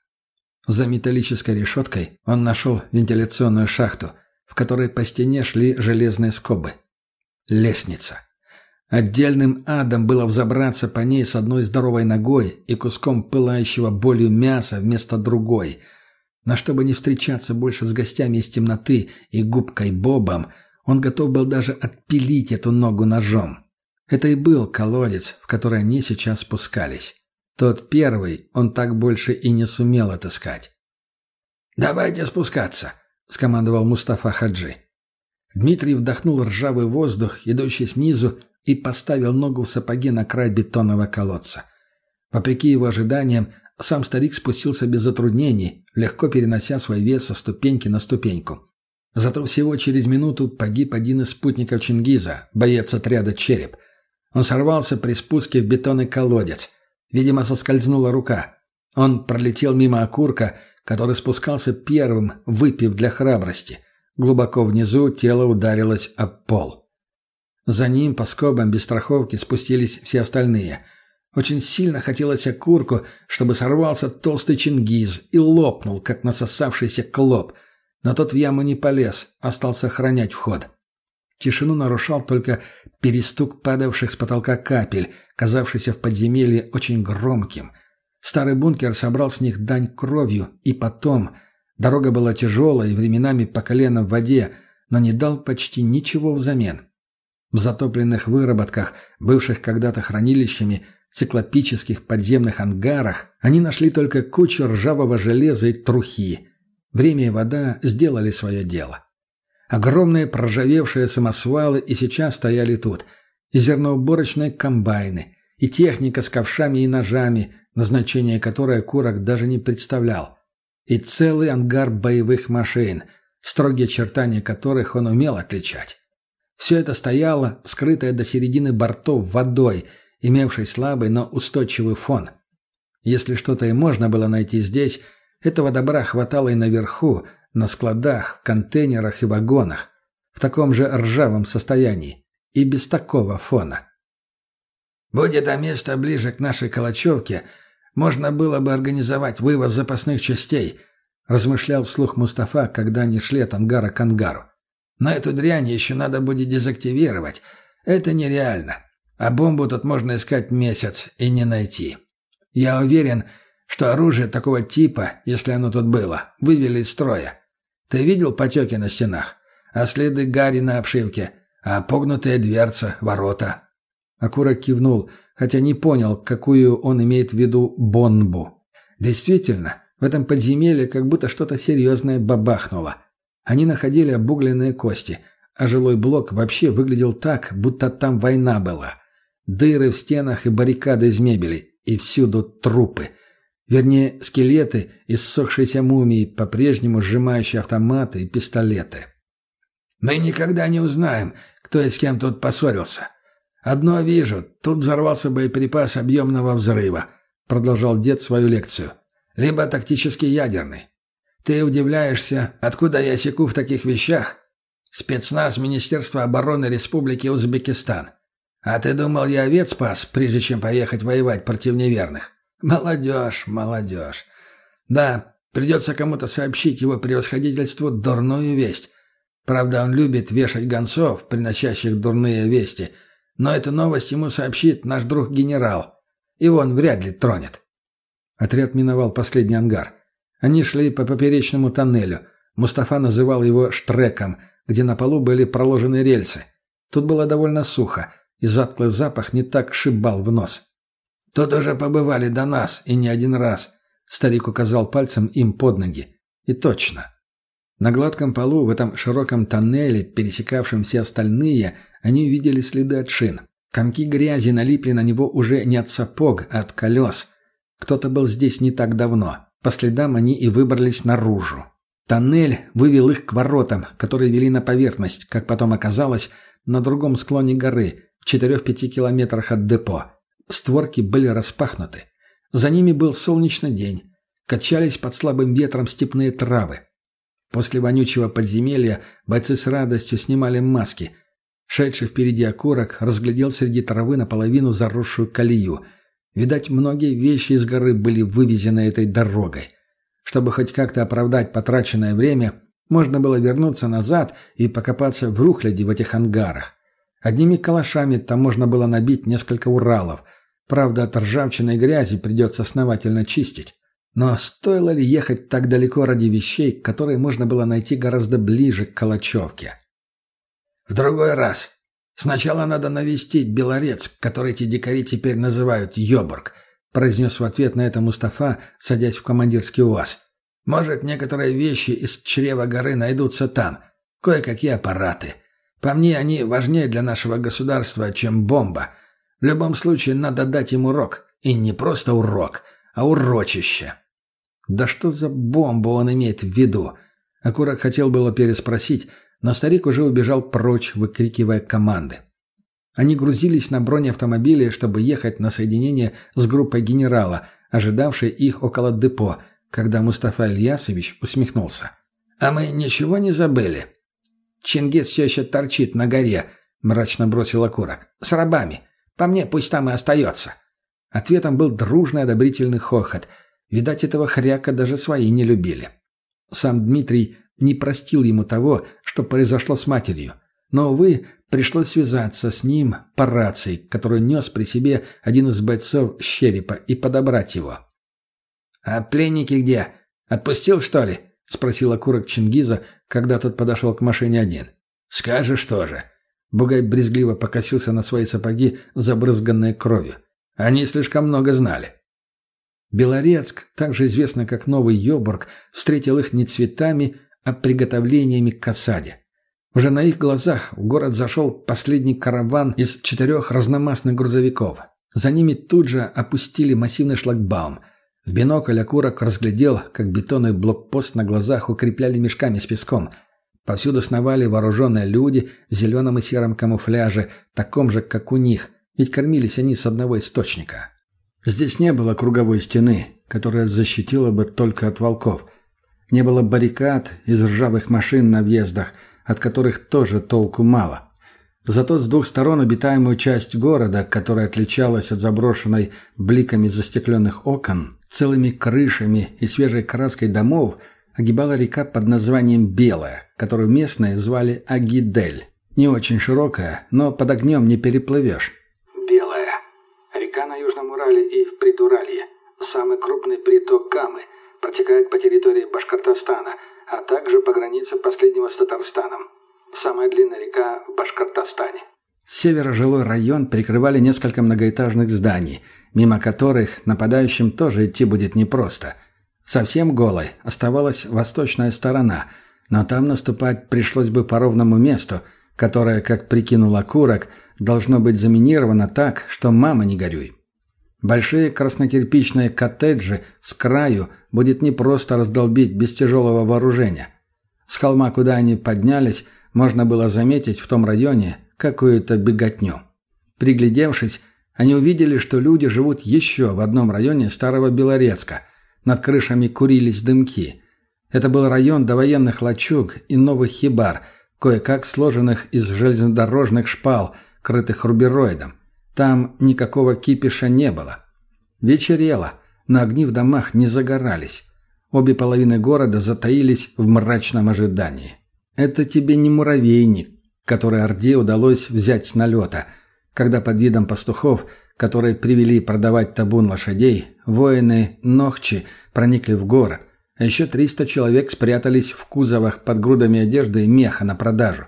B: За металлической решеткой он нашел вентиляционную шахту, в которой по стене шли железные скобы. Лестница. Отдельным адом было взобраться по ней с одной здоровой ногой и куском пылающего болью мяса вместо другой. Но чтобы не встречаться больше с гостями из темноты и губкой Бобом, он готов был даже отпилить эту ногу ножом. Это и был колодец, в который они сейчас спускались. Тот первый он так больше и не сумел отыскать. «Давайте спускаться», — скомандовал Мустафа Хаджи. Дмитрий вдохнул ржавый воздух, идущий снизу, и поставил ногу в сапоге на край бетонного колодца. Вопреки его ожиданиям, сам старик спустился без затруднений, легко перенося свой вес со ступеньки на ступеньку. Зато всего через минуту погиб один из спутников Чингиза, боец отряда «Череп». Он сорвался при спуске в бетонный колодец. Видимо, соскользнула рука. Он пролетел мимо окурка, который спускался первым, выпив для храбрости. Глубоко внизу тело ударилось об пол. За ним по скобам без страховки спустились все остальные. Очень сильно хотелось окурку, чтобы сорвался толстый чингиз и лопнул, как насосавшийся клоп. Но тот в яму не полез, остался охранять вход. Тишину нарушал только перестук падавших с потолка капель, казавшийся в подземелье очень громким. Старый бункер собрал с них дань кровью, и потом... Дорога была тяжелая и временами по колено в воде, но не дал почти ничего взамен. В затопленных выработках, бывших когда-то хранилищами, циклопических подземных ангарах, они нашли только кучу ржавого железа и трухи. Время и вода сделали свое дело. Огромные проржавевшие самосвалы и сейчас стояли тут. И зерноуборочные комбайны, и техника с ковшами и ножами, назначение которой Курок даже не представлял. И целый ангар боевых машин, строгие очертания которых он умел отличать. Все это стояло, скрытое до середины бортов водой, имевшей слабый, но устойчивый фон. Если что-то и можно было найти здесь, этого добра хватало и наверху, на складах, контейнерах и вагонах, в таком же ржавом состоянии, и без такого фона. Будет это место ближе к нашей Калачевке, можно было бы организовать вывоз запасных частей, размышлял вслух Мустафа, когда они шли от ангара к ангару. Но эту дрянь еще надо будет дезактивировать. Это нереально. А бомбу тут можно искать месяц и не найти. Я уверен, что оружие такого типа, если оно тут было, вывели из строя. Ты видел потеки на стенах? А следы гари на обшивке? А погнутая дверца, ворота?» Акура кивнул, хотя не понял, какую он имеет в виду бомбу. Действительно, в этом подземелье как будто что-то серьезное бабахнуло – они находили обугленные кости, а жилой блок вообще выглядел так, будто там война была. Дыры в стенах и баррикады из мебели, и всюду трупы. Вернее, скелеты из ссохшейся мумии, по-прежнему сжимающие автоматы и пистолеты. «Мы никогда не узнаем, кто и с кем тут поссорился. Одно вижу, тут взорвался боеприпас объемного взрыва», продолжал дед свою лекцию. «Либо тактический ядерный. Ты удивляешься, откуда я секу в таких вещах? Спецназ Министерства обороны Республики Узбекистан. А ты думал, я овец спас, прежде чем поехать воевать против неверных? Молодежь, молодежь. Да, придется кому-то сообщить его превосходительству дурную весть. Правда, он любит вешать гонцов, приносящих дурные вести, но эту новость ему сообщит наш друг генерал. И он вряд ли тронет. Отряд миновал последний ангар. Они шли по поперечному тоннелю. Мустафа называл его «штреком», где на полу были проложены рельсы. Тут было довольно сухо, и затклый запах не так шибал в нос. «Тут уже побывали до нас, и не один раз», — старик указал пальцем им под ноги. И точно. На гладком полу в этом широком тоннеле, пересекавшем все остальные, они увидели следы от шин. Комки грязи налипли на него уже не от сапог, а от колес. Кто-то был здесь не так давно. По следам они и выбрались наружу. Тоннель вывел их к воротам, которые вели на поверхность, как потом оказалось, на другом склоне горы, в 4-5 километрах от депо. Створки были распахнуты. За ними был солнечный день. Качались под слабым ветром степные травы. После вонючего подземелья бойцы с радостью снимали маски. Шедший впереди окурок разглядел среди травы наполовину заросшую колею. Видать, многие вещи из горы были вывезены этой дорогой. Чтобы хоть как-то оправдать потраченное время, можно было вернуться назад и покопаться в рухляде в этих ангарах. Одними калашами там можно было набить несколько Уралов. Правда, от ржавчины и грязи придется основательно чистить. Но стоило ли ехать так далеко ради вещей, которые можно было найти гораздо ближе к Калачевке? В другой раз. Сначала надо навестить Белорец, который эти дикари теперь называют Йобург, произнес в ответ на это Мустафа, садясь в командирский УАЗ. Может, некоторые вещи из чрева горы найдутся там. Кое-какие аппараты. По мне, они важнее для нашего государства, чем бомба. В любом случае, надо дать им урок. И не просто урок, а урочище. Да что за бомбу он имеет в виду? Акурак хотел было переспросить, но старик уже убежал прочь, выкрикивая команды. Они грузились на бронеавтомобиле, чтобы ехать на соединение с группой генерала, ожидавшей их около депо, когда Мустафа Ильясович усмехнулся. «А мы ничего не забыли?» «Чингис все еще торчит на горе», — мрачно бросил окурок. «С рабами. По мне, пусть там и остается». Ответом был дружный одобрительный хохот — Видать, этого хряка даже свои не любили. Сам Дмитрий не простил ему того, что произошло с матерью. Но, увы, пришлось связаться с ним по рации, которую нес при себе один из бойцов Щерепа, и подобрать его. «А пленники где? Отпустил, что ли?» — спросил окурок Чингиза, когда тот подошел к машине один. «Скажешь тоже». Бугай брезгливо покосился на свои сапоги, забрызганные кровью. Они слишком много знали. Белорецк, также известно как Новый Йобург, встретил их не цветами, а приготовлениями к осаде. Уже на их глазах в город зашел последний караван из четырех разномастных грузовиков. За ними тут же опустили массивный шлагбаум. В бинокль окурок разглядел, как бетонный блокпост на глазах укрепляли мешками с песком. Повсюду сновали вооруженные люди в зеленом и сером камуфляже, таком же, как у них, ведь кормились они с одного источника. Здесь не было круговой стены, которая защитила бы только от волков. Не было баррикад из ржавых машин на въездах, от которых тоже толку мало. Зато с двух сторон обитаемую часть города, которая отличалась от заброшенной бликами застекленных окон, целыми крышами и свежей краской домов, огибала река под названием Белая, которую местные звали Агидель. Не очень широкая, но под огнем не переплывешь.
C: Река на Южном Урале и в Придуралье. Самый крупный приток Камы. Протекает по территории Башкортостана, а также по границе последнего с Татарстаном. Самая длинная река в Башкортостане.
B: С севера жилой район прикрывали несколько многоэтажных зданий, мимо которых нападающим тоже идти будет непросто. Совсем голой оставалась восточная сторона, но там наступать пришлось бы по ровному месту, которое, как прикинул окурок, должно быть заминировано так, что мама не горюй. Большие краснокирпичные коттеджи с краю будет непросто раздолбить без тяжелого вооружения. С холма, куда они поднялись, можно было заметить в том районе какую-то беготню. Приглядевшись, они увидели, что люди живут еще в одном районе Старого Белорецка. Над крышами курились дымки. Это был район довоенных лачуг и новых хибар, кое-как сложенных из железнодорожных шпал – крытых рубероидом. Там никакого кипиша не было. Вечерело, но огни в домах не загорались. Обе половины города затаились в мрачном ожидании. Это тебе не муравейник, который Орде удалось взять с налета, когда под видом пастухов, которые привели продавать табун лошадей, воины Нохчи проникли в город. а еще 300 человек спрятались в кузовах под грудами одежды и меха на продажу.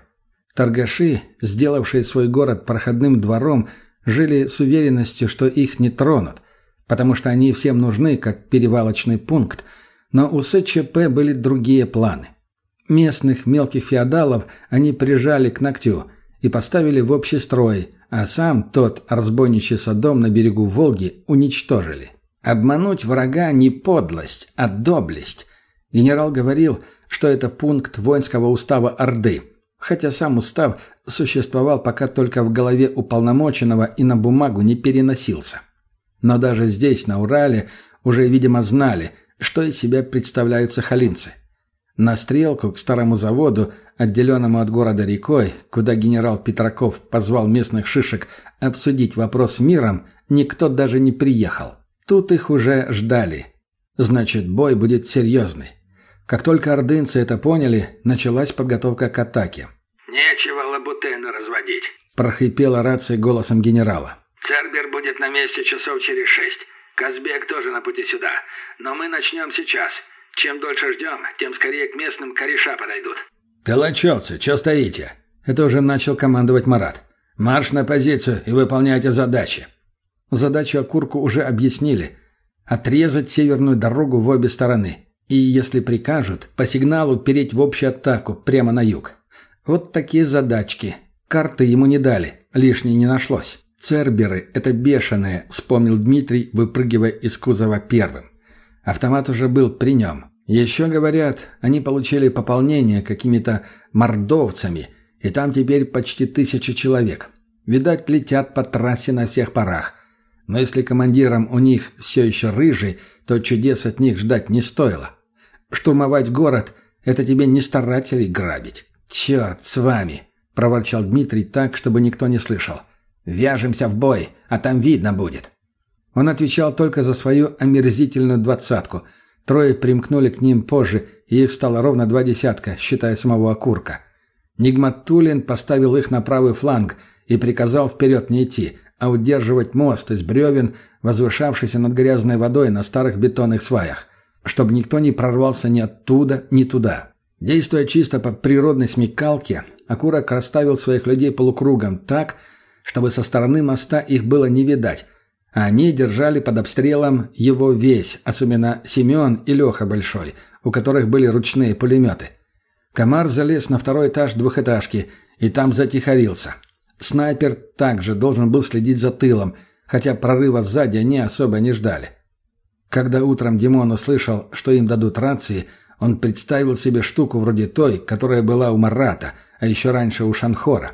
B: Торгаши, сделавшие свой город проходным двором, жили с уверенностью, что их не тронут, потому что они всем нужны как перевалочный пункт, но у СЧП были другие планы. Местных мелких феодалов они прижали к ногтю и поставили в общий строй, а сам тот разбойничий садом на берегу Волги уничтожили. Обмануть врага не подлость, а доблесть. Генерал говорил, что это пункт воинского устава Орды, хотя сам устав существовал пока только в голове уполномоченного и на бумагу не переносился. Но даже здесь, на Урале, уже, видимо, знали, что из себя представляют сахалинцы. На стрелку к старому заводу, отделенному от города рекой, куда генерал Петраков позвал местных шишек обсудить вопрос с миром, никто даже не приехал. Тут их уже ждали. Значит, бой будет серьезный. Как только ордынцы это поняли, началась подготовка к атаке.
A: «Нечего лабутены разводить», –
B: прохрипела рация голосом генерала.
A: «Цербер будет на месте часов через шесть. Казбек тоже на пути сюда. Но мы начнем сейчас. Чем дольше ждем, тем скорее к местным кореша подойдут».
B: «Калачевцы, что стоите?» Это уже начал командовать Марат. «Марш на позицию и выполняйте задачи». Задачу Окурку уже объяснили. Отрезать северную дорогу в обе стороны – и, если прикажут, по сигналу переть в общую атаку прямо на юг. Вот такие задачки. Карты ему не дали, лишней не нашлось. «Церберы — это бешеные», — вспомнил Дмитрий, выпрыгивая из кузова первым. Автомат уже был при нем. Еще, говорят, они получили пополнение какими-то мордовцами, и там теперь почти тысяча человек. Видать, летят по трассе на всех парах. Но если командиром у них все еще рыжий, то чудес от них ждать не стоило. Штурмовать город — это тебе не старателей грабить. Черт с вами!» — проворчал Дмитрий так, чтобы никто не слышал. «Вяжемся в бой, а там видно будет». Он отвечал только за свою омерзительную двадцатку. Трое примкнули к ним позже, и их стало ровно два десятка, считая самого окурка. Нигматулин поставил их на правый фланг и приказал вперед не идти, а удерживать мост из бревен, возвышавшийся над грязной водой на старых бетонных сваях чтобы никто не прорвался ни оттуда, ни туда. Действуя чисто по природной смекалке, Акурок расставил своих людей полукругом так, чтобы со стороны моста их было не видать, они держали под обстрелом его весь, особенно Семен и Леха Большой, у которых были ручные пулеметы. Комар залез на второй этаж двухэтажки и там затихарился. Снайпер также должен был следить за тылом, хотя прорыва сзади они особо не ждали. Когда утром Димон услышал, что им дадут рации, он представил себе штуку вроде той, которая была у Марата, а еще раньше у Шанхора.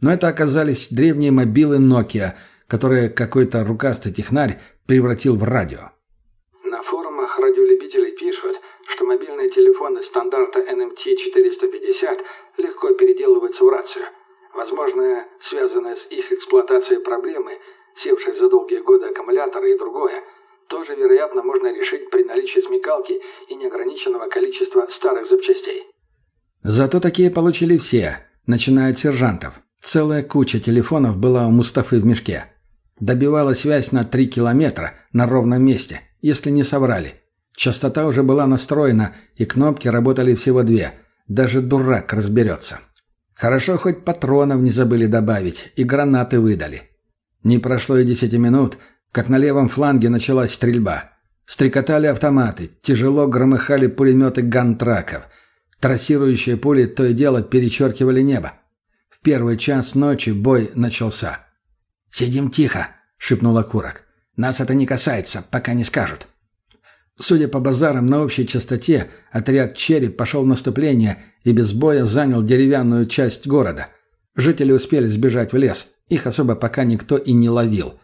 B: Но это оказались древние мобилы Nokia, которые какой-то рукастый технарь превратил в радио.
C: На форумах радиолюбителей пишут, что мобильные телефоны стандарта NMT-450 легко переделываются в рацию. Возможно, связанные с их эксплуатацией проблемы, севшие за долгие годы аккумуляторы и другое – тоже, вероятно, можно решить при наличии смекалки и неограниченного количества старых запчастей.
B: Зато такие получили все, начиная от сержантов. Целая куча телефонов была у Мустафы в мешке. Добивала связь на три километра на ровном месте, если не соврали. Частота уже была настроена, и кнопки работали всего две. Даже дурак разберется. Хорошо, хоть патронов не забыли добавить, и гранаты выдали. Не прошло и десяти минут, как на левом фланге началась стрельба. Стрекотали автоматы, тяжело громыхали пулеметы гантраков. Трассирующие пули то и дело перечеркивали небо. В первый час ночи бой начался. «Сидим тихо», — шепнул окурок. «Нас это не касается, пока не скажут». Судя по базарам на общей частоте, отряд «Череп» пошел в наступление и без боя занял деревянную часть города. Жители успели сбежать в лес, их особо пока никто и не ловил.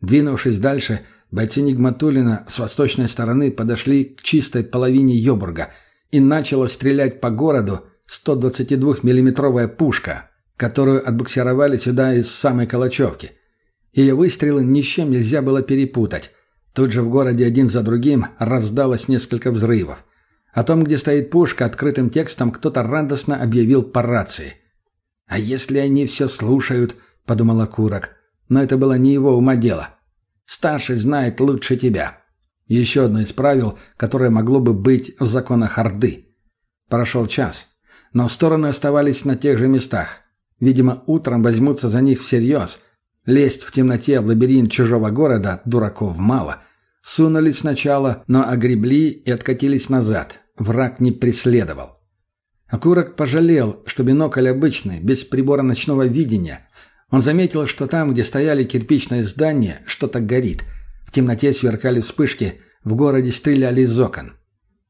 B: Двинувшись дальше, бойцы Нигматулина с восточной стороны подошли к чистой половине Йобурга и начала стрелять по городу 122 миллиметровая пушка, которую отбуксировали сюда из самой Калачевки. Ее выстрелы ни с чем нельзя было перепутать. Тут же в городе один за другим раздалось несколько взрывов. О том, где стоит пушка, открытым текстом кто-то радостно объявил по рации. «А если они все слушают?» — подумал Курок. Но это было не его ума дело. Старший знает лучше тебя. Еще одно из правил, которое могло бы быть в законах Орды. Прошел час, но стороны оставались на тех же местах. Видимо, утром возьмутся за них всерьез. Лезть в темноте в лабиринт чужого города дураков мало. Сунулись сначала, но огребли и откатились назад. Враг не преследовал. Окурок пожалел, что бинокль обычный, без прибора ночного видения. Он заметил, что там, где стояли кирпичные здания, что-то горит. В темноте сверкали вспышки, в городе стреляли из окон.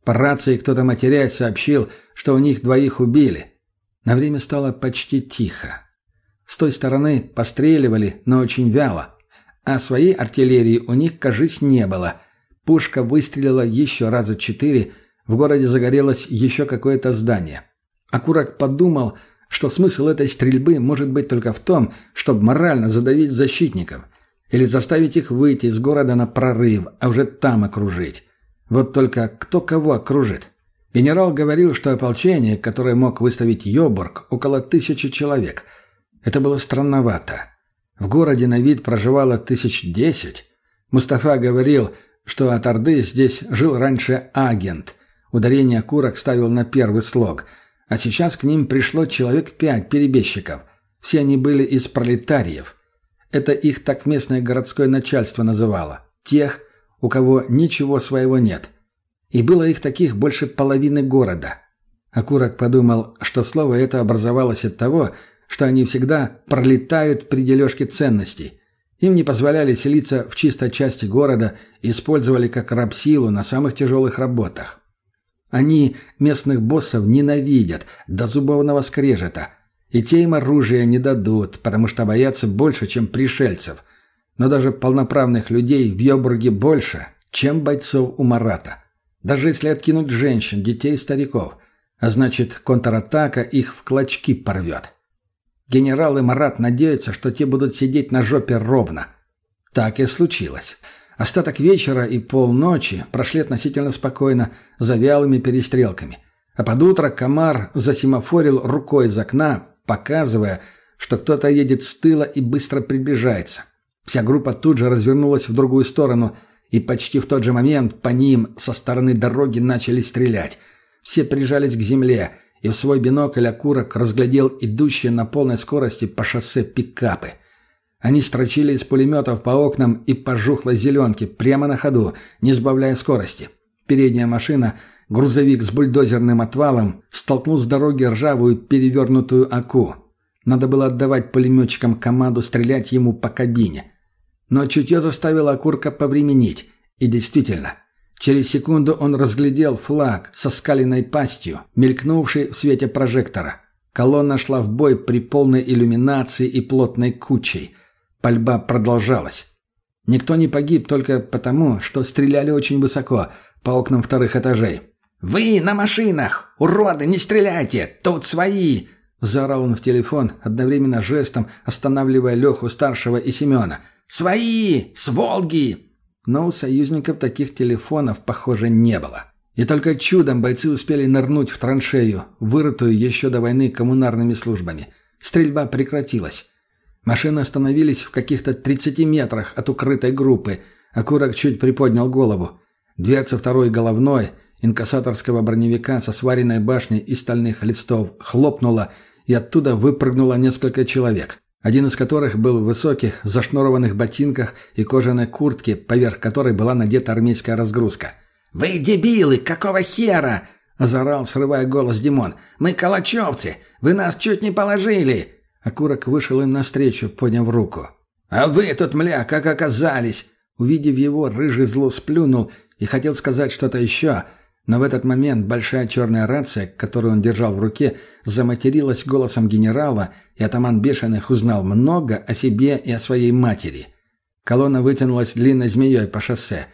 B: По рации кто-то матерясь сообщил, что у них двоих убили. На время стало почти тихо. С той стороны постреливали, но очень вяло. А своей артиллерии у них, кажись, не было. Пушка выстрелила еще раза четыре, в городе загорелось еще какое-то здание. Акурак подумал, что смысл этой стрельбы может быть только в том, чтобы морально задавить защитников или заставить их выйти из города на прорыв, а уже там окружить. Вот только кто кого окружит? Генерал говорил, что ополчение, которое мог выставить Йобург, около тысячи человек. Это было странновато. В городе на вид проживало тысяч десять. Мустафа говорил, что от Орды здесь жил раньше агент. Ударение Курок ставил на первый слог – а сейчас к ним пришло человек пять перебежчиков. Все они были из пролетариев. Это их так местное городское начальство называло. Тех, у кого ничего своего нет. И было их таких больше половины города. Акурок подумал, что слово это образовалось от того, что они всегда пролетают при дележке ценностей. Им не позволяли селиться в чистой части города и использовали как рабсилу на самых тяжелых работах. Они местных боссов ненавидят до зубовного скрежета. И те им оружие не дадут, потому что боятся больше, чем пришельцев. Но даже полноправных людей в Йобурге больше, чем бойцов у Марата. Даже если откинуть женщин, детей и стариков. А значит, контратака их в клочки порвет. Генерал и Марат надеются, что те будут сидеть на жопе ровно. Так и случилось. Остаток вечера и полночи прошли относительно спокойно, за вялыми перестрелками. А под утро комар засимофорил рукой из окна, показывая, что кто-то едет с тыла и быстро приближается. Вся группа тут же развернулась в другую сторону, и почти в тот же момент по ним со стороны дороги начали стрелять. Все прижались к земле, и в свой бинокль окурок разглядел идущие на полной скорости по шоссе пикапы – они строчили из пулеметов по окнам и по жухлой зеленке прямо на ходу, не сбавляя скорости. Передняя машина, грузовик с бульдозерным отвалом, столкнул с дороги ржавую перевернутую АКУ. Надо было отдавать пулеметчикам команду стрелять ему по кабине. Но чутье заставило окурка повременить. И действительно, через секунду он разглядел флаг со скаленной пастью, мелькнувший в свете прожектора. Колонна шла в бой при полной иллюминации и плотной кучей – Пальба продолжалась. Никто не погиб только потому, что стреляли очень высоко, по окнам вторых этажей. «Вы на машинах! Уроды, не стреляйте! Тут свои!» Заорал он в телефон, одновременно жестом останавливая Леху Старшего и Семена. «Свои! С Волги!» Но у союзников таких телефонов, похоже, не было. И только чудом бойцы успели нырнуть в траншею, вырытую еще до войны коммунарными службами. Стрельба прекратилась. Машины остановились в каких-то 30 метрах от укрытой группы. Акурок чуть приподнял голову. Дверца второй головной инкассаторского броневика со сваренной башней из стальных листов хлопнула, и оттуда выпрыгнуло несколько человек. Один из которых был в высоких, зашнурованных ботинках и кожаной куртке, поверх которой была надета армейская разгрузка. «Вы дебилы! Какого хера?» – заорал, срывая голос Димон. «Мы калачевцы! Вы нас чуть не положили!» Окурок вышел им навстречу, подняв руку. «А вы тут, мля, как оказались!» Увидев его, рыжий зло сплюнул и хотел сказать что-то еще, но в этот момент большая черная рация, которую он держал в руке, заматерилась голосом генерала, и атаман Бешеных узнал много о себе и о своей матери. Колонна вытянулась длинной змеей по шоссе.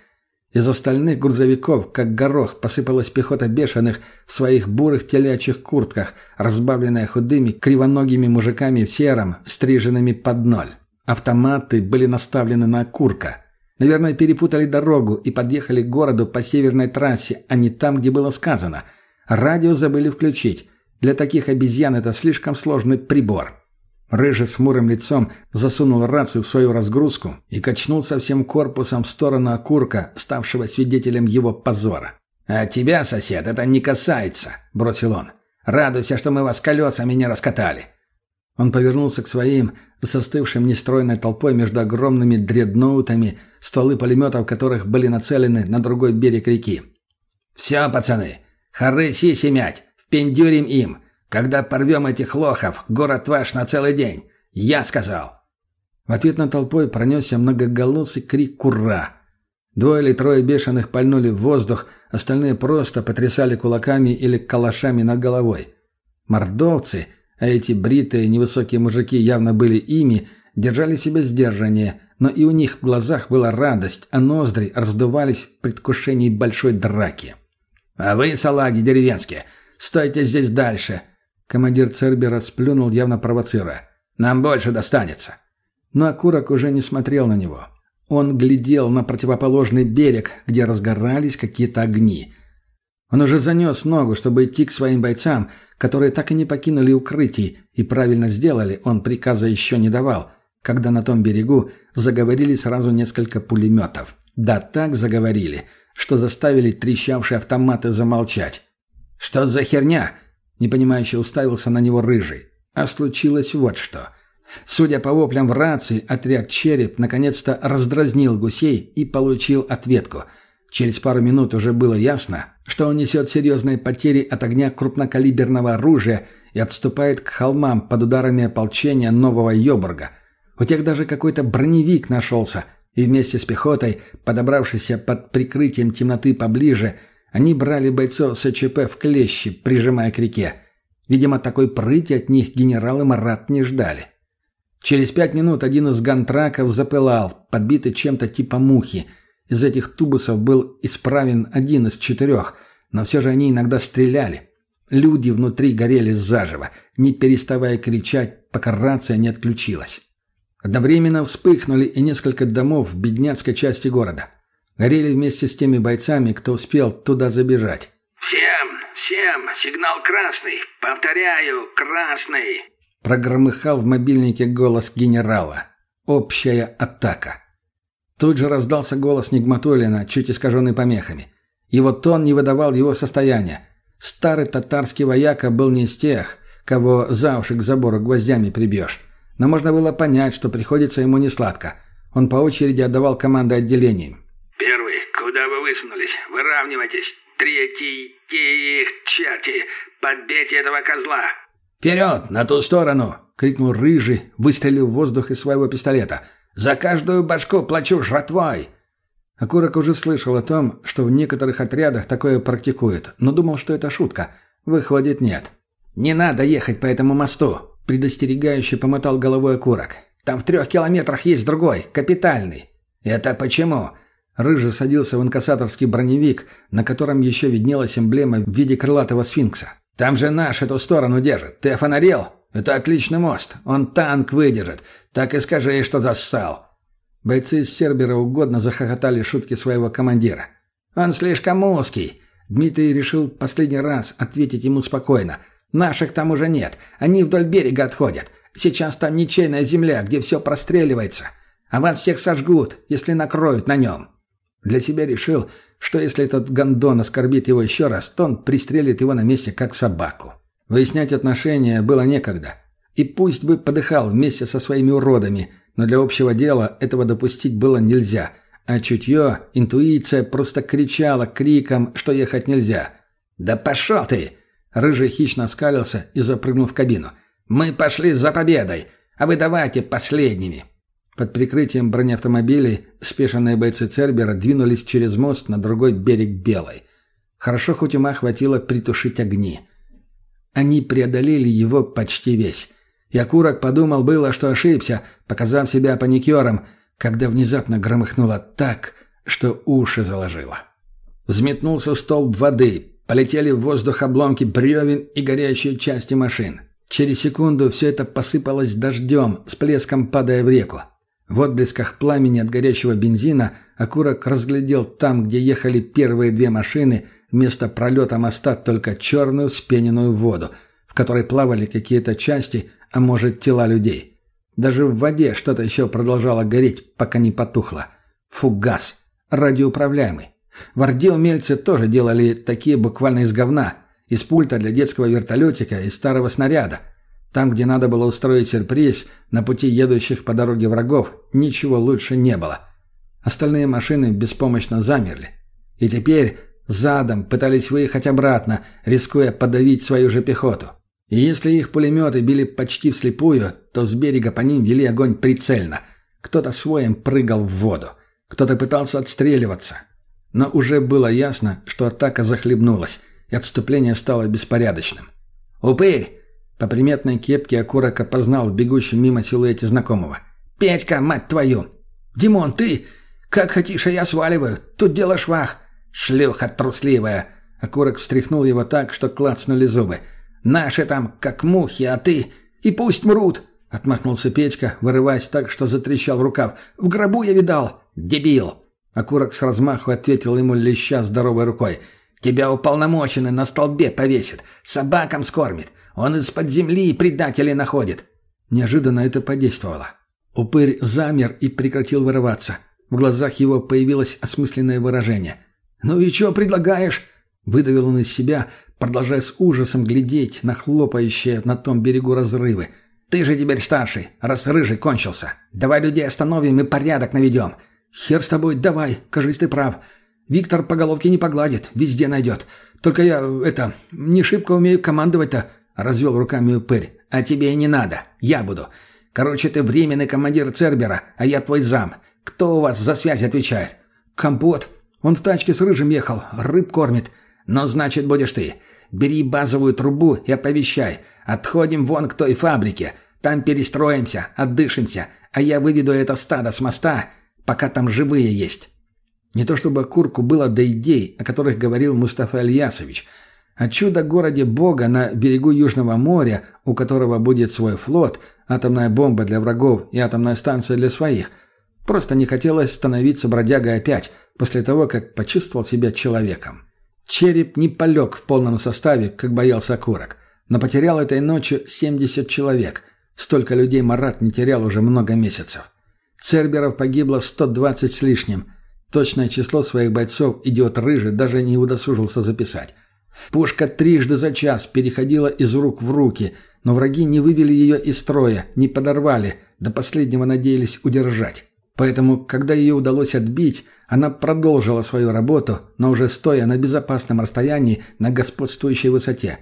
B: Из остальных грузовиков, как горох, посыпалась пехота бешеных в своих бурых телячьих куртках, разбавленная худыми, кривоногими мужиками в сером, стриженными под ноль. Автоматы были наставлены на курка. Наверное, перепутали дорогу и подъехали к городу по северной трассе, а не там, где было сказано. Радио забыли включить. Для таких обезьян это слишком сложный прибор. Рыжий с хмурым лицом засунул рацию в свою разгрузку и качнул всем корпусом в сторону окурка, ставшего свидетелем его позора. «А тебя, сосед, это не касается», — бросил он. «Радуйся, что мы вас колесами не раскатали». Он повернулся к своим, застывшим нестройной толпой между огромными дредноутами, стволы пулеметов которых были нацелены на другой берег реки. «Все, пацаны, хоры сиси мять, впендюрим им. Когда порвем этих лохов, город ваш на целый день. Я сказал». В ответ на толпой пронесся многоголосый крик «Кура!». Двое или трое бешеных пальнули в воздух, остальные просто потрясали кулаками или калашами над головой. Мордовцы, а эти бритые невысокие мужики явно были ими, держали себя сдержаннее, но и у них в глазах была радость, а ноздри раздувались в предвкушении большой драки. «А вы, салаги деревенские, стойте здесь дальше!» Командир Цербера сплюнул, явно провоцируя. «Нам больше достанется!» Но окурок уже не смотрел на него. Он глядел на противоположный берег, где разгорались какие-то огни. Он уже занес ногу, чтобы идти к своим бойцам, которые так и не покинули укрытий, и правильно сделали, он приказа еще не давал, когда на том берегу заговорили сразу несколько пулеметов. Да так заговорили, что заставили трещавшие автоматы замолчать. «Что за херня?» – непонимающе уставился на него рыжий. А случилось вот что – Судя по воплям в рации, отряд «Череп» наконец-то раздразнил гусей и получил ответку. Через пару минут уже было ясно, что он несет серьезные потери от огня крупнокалиберного оружия и отступает к холмам под ударами ополчения Нового Йобурга. У тех даже какой-то броневик нашелся, и вместе с пехотой, подобравшейся под прикрытием темноты поближе, они брали бойцов СЧП в клещи, прижимая к реке. Видимо, такой прыти от них генералы Марат не ждали. Через пять минут один из гантраков запылал, подбитый чем-то типа мухи. Из этих тубусов был исправен один из четырех, но все же они иногда стреляли. Люди внутри горели заживо, не переставая кричать, пока рация не отключилась. Одновременно вспыхнули и несколько домов в бедняцкой части города. Горели вместе с теми бойцами, кто успел туда забежать.
A: «Всем, всем, сигнал красный! Повторяю, красный!»
B: Прогромыхал в мобильнике голос генерала. Общая атака. Тут же раздался голос Нигматулина, чуть искаженный помехами. Его тон не выдавал его состояния. Старый татарский вояка был не из тех, кого за уши к забору гвоздями прибьешь. Но можно было понять, что приходится ему несладко. Он по очереди отдавал команды отделениям.
A: «Первый, куда вы высунулись? Выравнивайтесь. Третий, их, черти, подбейте этого козла.
B: «Вперед! На ту сторону!» — крикнул Рыжий, выстрелив в воздух из своего пистолета. «За каждую башку плачу жратвой!» Окурок уже слышал о том, что в некоторых отрядах такое практикуют, но думал, что это шутка. Выходит, нет. «Не надо ехать по этому мосту!» — предостерегающе помотал головой окурок. «Там в трех километрах есть другой, капитальный». «Это почему?» Рыжий садился в инкассаторский броневик, на котором еще виднелась эмблема в виде крылатого сфинкса. Там же наш эту сторону держит. Ты офонарел? Это отличный мост. Он танк выдержит. Так и скажи, что зассал». Бойцы из Сербера угодно захохотали шутки своего командира. «Он слишком узкий». Дмитрий решил последний раз ответить ему спокойно. «Наших там уже нет. Они вдоль берега отходят. Сейчас там ничейная земля, где все простреливается. А вас всех сожгут, если накроют на нем». Для себя решил, что если этот гондон оскорбит его еще раз, то он пристрелит его на месте как собаку. Выяснять отношения было некогда. И пусть бы подыхал вместе со своими уродами, но для общего дела этого допустить было нельзя. А чутье, интуиция просто кричала криком, что ехать нельзя. «Да пошел ты!» Рыжий хищно скалился и запрыгнул в кабину. «Мы пошли за победой, а вы давайте последними!» Под прикрытием бронеавтомобилей спешенные бойцы Цербера двинулись через мост на другой берег Белой. Хорошо хоть ума хватило притушить огни. Они преодолели его почти весь. Якурок подумал было, что ошибся, показав себя паникером, когда внезапно громыхнуло так, что уши заложило. Взметнулся столб воды, полетели в воздух обломки бревен и горящие части машин. Через секунду все это посыпалось дождем, с плеском падая в реку. В отблесках пламени от горящего бензина окурок разглядел там, где ехали первые две машины, вместо пролета моста только черную спененную воду, в которой плавали какие-то части, а может, тела людей. Даже в воде что-то еще продолжало гореть, пока не потухло. Фугас. Радиоуправляемый. В Орде умельцы тоже делали такие буквально из говна. Из пульта для детского вертолетика и старого снаряда. Там, где надо было устроить сюрприз, на пути едущих по дороге врагов, ничего лучше не было. Остальные машины беспомощно замерли. И теперь задом пытались выехать обратно, рискуя подавить свою же пехоту. И если их пулеметы били почти вслепую, то с берега по ним вели огонь прицельно. Кто-то своим прыгал в воду. Кто-то пытался отстреливаться. Но уже было ясно, что атака захлебнулась, и отступление стало беспорядочным. «Упырь!» По приметной кепке окурок опознал в бегущем мимо силуэте знакомого. «Петька, мать твою!» «Димон, ты! Как хотишь, а я сваливаю. Тут дело швах!» «Шлюха трусливая!» Окурок встряхнул его так, что клацнули зубы. «Наши там, как мухи, а ты... И пусть мрут!» Отмахнулся Петька, вырываясь так, что затрещал рукав. «В гробу я видал! Дебил!» Окурок с размаху ответил ему леща здоровой рукой. «Тебя уполномоченный на столбе повесит, собакам скормит. Он из-под земли предателей находит». Неожиданно это подействовало. Упырь замер и прекратил вырываться. В глазах его появилось осмысленное выражение. «Ну и что предлагаешь?» Выдавил он из себя, продолжая с ужасом глядеть на хлопающие на том берегу разрывы. «Ты же теперь старший, раз рыжий кончился. Давай людей остановим и порядок наведем. «Хер с тобой, давай, кажись, ты прав. Виктор по головке не погладит, везде найдет. Только я, это, не шибко умею командовать-то», — развел руками упырь. «А тебе и не надо, я буду. Короче, ты временный командир Цербера, а я твой зам. Кто у вас за связь отвечает?» «Компот. Он в тачке с рыжим ехал, рыб кормит. Ну, значит, будешь ты. Бери базовую трубу и оповещай. Отходим вон к той фабрике. Там перестроимся, отдышимся, а я выведу это стадо с моста пока там живые есть. Не то чтобы Курку было до идей, о которых говорил Мустафа Ильясович, о чудо-городе Бога на берегу Южного моря, у которого будет свой флот, атомная бомба для врагов и атомная станция для своих. Просто не хотелось становиться бродягой опять, после того, как почувствовал себя человеком. Череп не полег в полном составе, как боялся Курок, но потерял этой ночью 70 человек. Столько людей Марат не терял уже много месяцев. Церберов погибло 120 с лишним. Точное число своих бойцов идиот Рыжий даже не удосужился записать. Пушка трижды за час переходила из рук в руки, но враги не вывели ее из строя, не подорвали, до последнего надеялись удержать. Поэтому, когда ее удалось отбить, она продолжила свою работу, но уже стоя на безопасном расстоянии на господствующей высоте.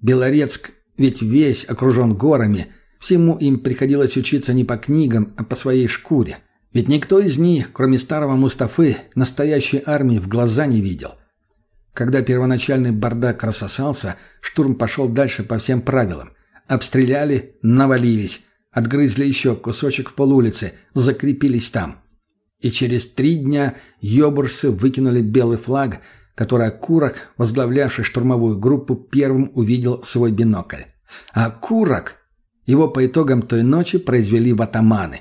B: Белорецк ведь весь окружен горами – Всему им приходилось учиться не по книгам, а по своей шкуре. Ведь никто из них, кроме старого Мустафы, настоящей армии в глаза не видел. Когда первоначальный бардак рассосался, штурм пошел дальше по всем правилам. Обстреляли, навалились, отгрызли еще кусочек в полулице, закрепились там. И через три дня йобурсы выкинули белый флаг, который Курок, возглавлявший штурмовую группу, первым увидел свой бинокль. А Курок его по итогам той ночи произвели в атаманы.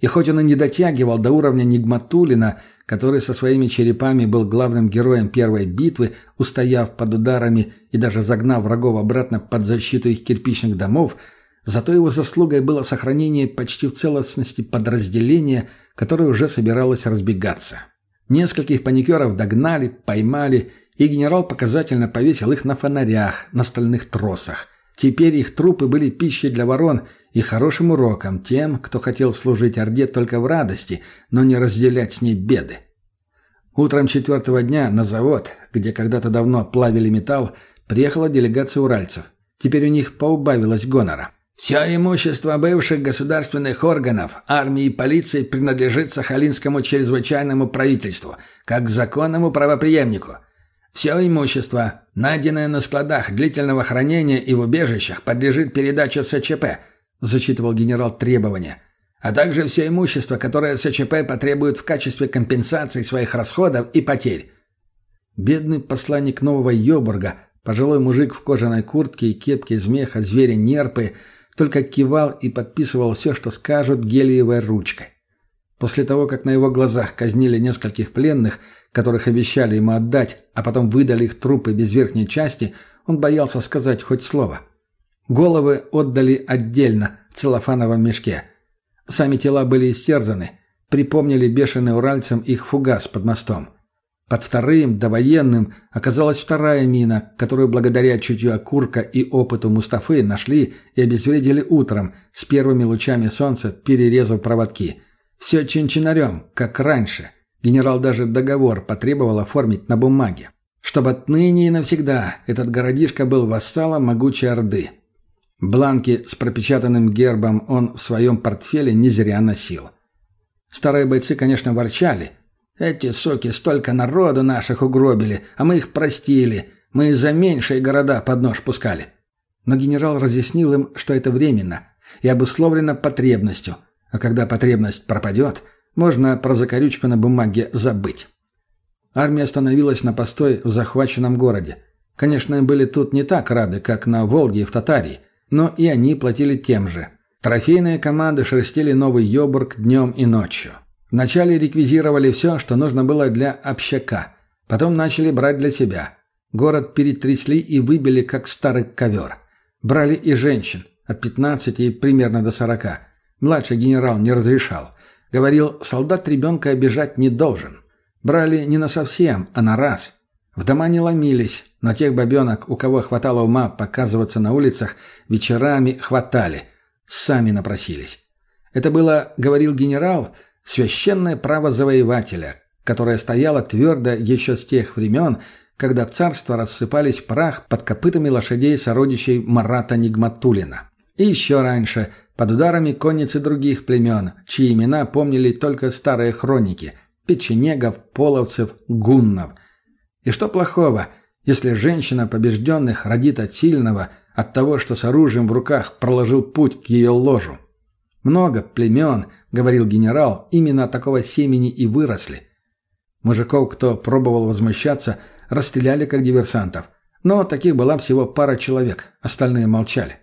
B: И хоть он и не дотягивал до уровня Нигматулина, который со своими черепами был главным героем первой битвы, устояв под ударами и даже загнав врагов обратно под защиту их кирпичных домов, зато его заслугой было сохранение почти в целостности подразделения, которое уже собиралось разбегаться. Нескольких паникеров догнали, поймали, и генерал показательно повесил их на фонарях, на стальных тросах. Теперь их трупы были пищей для ворон и хорошим уроком тем, кто хотел служить Орде только в радости, но не разделять с ней беды. Утром четвертого дня на завод, где когда-то давно плавили металл, приехала делегация уральцев. Теперь у них поубавилось гонора. «Все имущество бывших государственных органов, армии и полиции принадлежит Сахалинскому чрезвычайному правительству, как законному правоприемнику. Все имущество, найденное на складах длительного хранения и в убежищах, подлежит передаче СЧП, зачитывал генерал требования, а также все имущество, которое СЧП потребует в качестве компенсации своих расходов и потерь. Бедный посланник нового Йобурга, пожилой мужик в кожаной куртке и кепке из меха зверя нерпы, только кивал и подписывал все, что скажут гелиевой ручкой. После того, как на его глазах казнили нескольких пленных, которых обещали ему отдать, а потом выдали их трупы без верхней части, он боялся сказать хоть слово. Головы отдали отдельно, в целлофановом мешке. Сами тела были истерзаны. Припомнили бешеный уральцам их фугас под мостом. Под вторым, довоенным, оказалась вторая мина, которую благодаря чутью окурка и опыту Мустафы нашли и обезвредили утром, с первыми лучами солнца, перерезав проводки. Все чинчинарем, как раньше. Генерал даже договор потребовал оформить на бумаге. Чтобы отныне и навсегда этот городишко был вассалом могучей Орды. Бланки с пропечатанным гербом он в своем портфеле не зря носил. Старые бойцы, конечно, ворчали. «Эти соки столько народу наших угробили, а мы их простили. Мы за меньшие города под нож пускали». Но генерал разъяснил им, что это временно и обусловлено потребностью, а когда потребность пропадет, можно про закорючку на бумаге забыть. Армия остановилась на постой в захваченном городе. Конечно, были тут не так рады, как на Волге и в Татарии – но и они платили тем же. Трофейные команды шерстили Новый Йобург днем и ночью. Вначале реквизировали все, что нужно было для общака. Потом начали брать для себя. Город перетрясли и выбили, как старый ковер. Брали и женщин, от 15 и примерно до 40. Младший генерал не разрешал. Говорил, солдат ребенка обижать не должен. Брали не на совсем, а на раз. В дома не ломились, но тех бабенок, у кого хватало ума показываться на улицах, вечерами хватали. Сами напросились. Это было, говорил генерал, священное право завоевателя, которое стояло твердо еще с тех времен, когда царства рассыпались в прах под копытами лошадей сородичей Марата Нигматулина. И еще раньше, под ударами конницы других племен, чьи имена помнили только старые хроники – печенегов, половцев, гуннов. И что плохого – если женщина побежденных родит от сильного, от того, что с оружием в руках проложил путь к ее ложу. Много племен, говорил генерал, именно от такого семени и выросли. Мужиков, кто пробовал возмущаться, расстреляли как диверсантов. Но таких была всего пара человек, остальные молчали.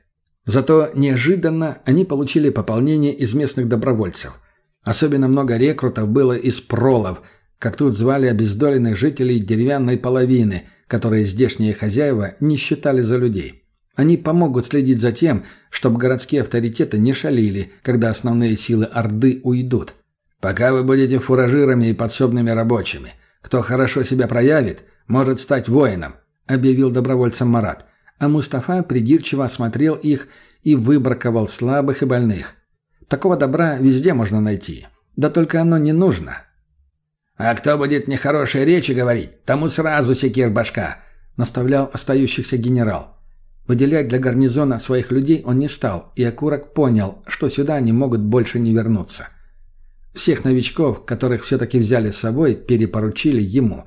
B: Зато неожиданно они получили пополнение из местных добровольцев. Особенно много рекрутов было из пролов, как тут звали обездоленных жителей деревянной половины – которые здешние хозяева не считали за людей. Они помогут следить за тем, чтобы городские авторитеты не шалили, когда основные силы Орды уйдут. Пока вы будете фуражирами и подсобными рабочими. Кто хорошо себя проявит, может стать воином», — объявил добровольцем Марат. А Мустафа придирчиво осмотрел их и выбраковал слабых и больных. Такого добра везде можно найти. Да только оно не нужно. «А кто будет нехорошие речи говорить, тому сразу секир башка», — наставлял остающихся генерал. Выделять для гарнизона своих людей он не стал, и Окурок понял, что сюда они могут больше не вернуться. Всех новичков, которых все-таки взяли с собой, перепоручили ему.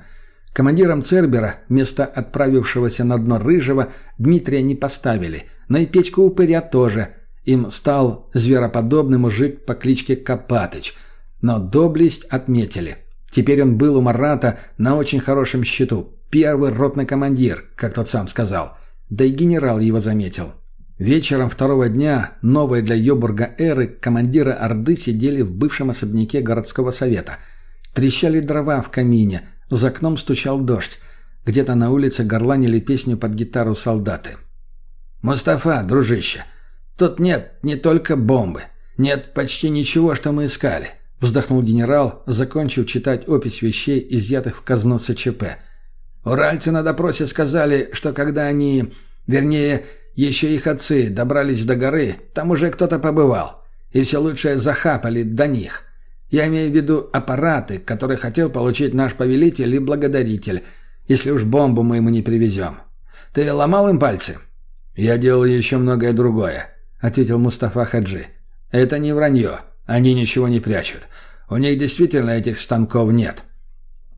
B: Командиром Цербера, вместо отправившегося на дно Рыжего, Дмитрия не поставили, но и Петьку Упыря тоже. Им стал звероподобный мужик по кличке Копатыч, но доблесть отметили. Теперь он был у Марата на очень хорошем счету. Первый ротный командир, как тот сам сказал. Да и генерал его заметил. Вечером второго дня новые для Йобурга эры командиры Орды сидели в бывшем особняке городского совета. Трещали дрова в камине, за окном стучал дождь. Где-то на улице горланили песню под гитару солдаты. «Мустафа, дружище, тут нет не только бомбы. Нет почти ничего, что мы искали. Вздохнул генерал, закончив читать опись вещей, изъятых в казну СЧП. Уральцы на допросе сказали, что когда они, вернее, еще их отцы добрались до горы, там уже кто-то побывал. И все лучшее захапали до них. Я имею в виду аппараты, которые хотел получить наш повелитель и благодаритель, если уж бомбу мы ему не привезем. Ты ломал им пальцы? Я делал еще многое другое, ответил Мустафа Хаджи. Это не вранье. Они ничего не прячут. У них действительно этих станков нет.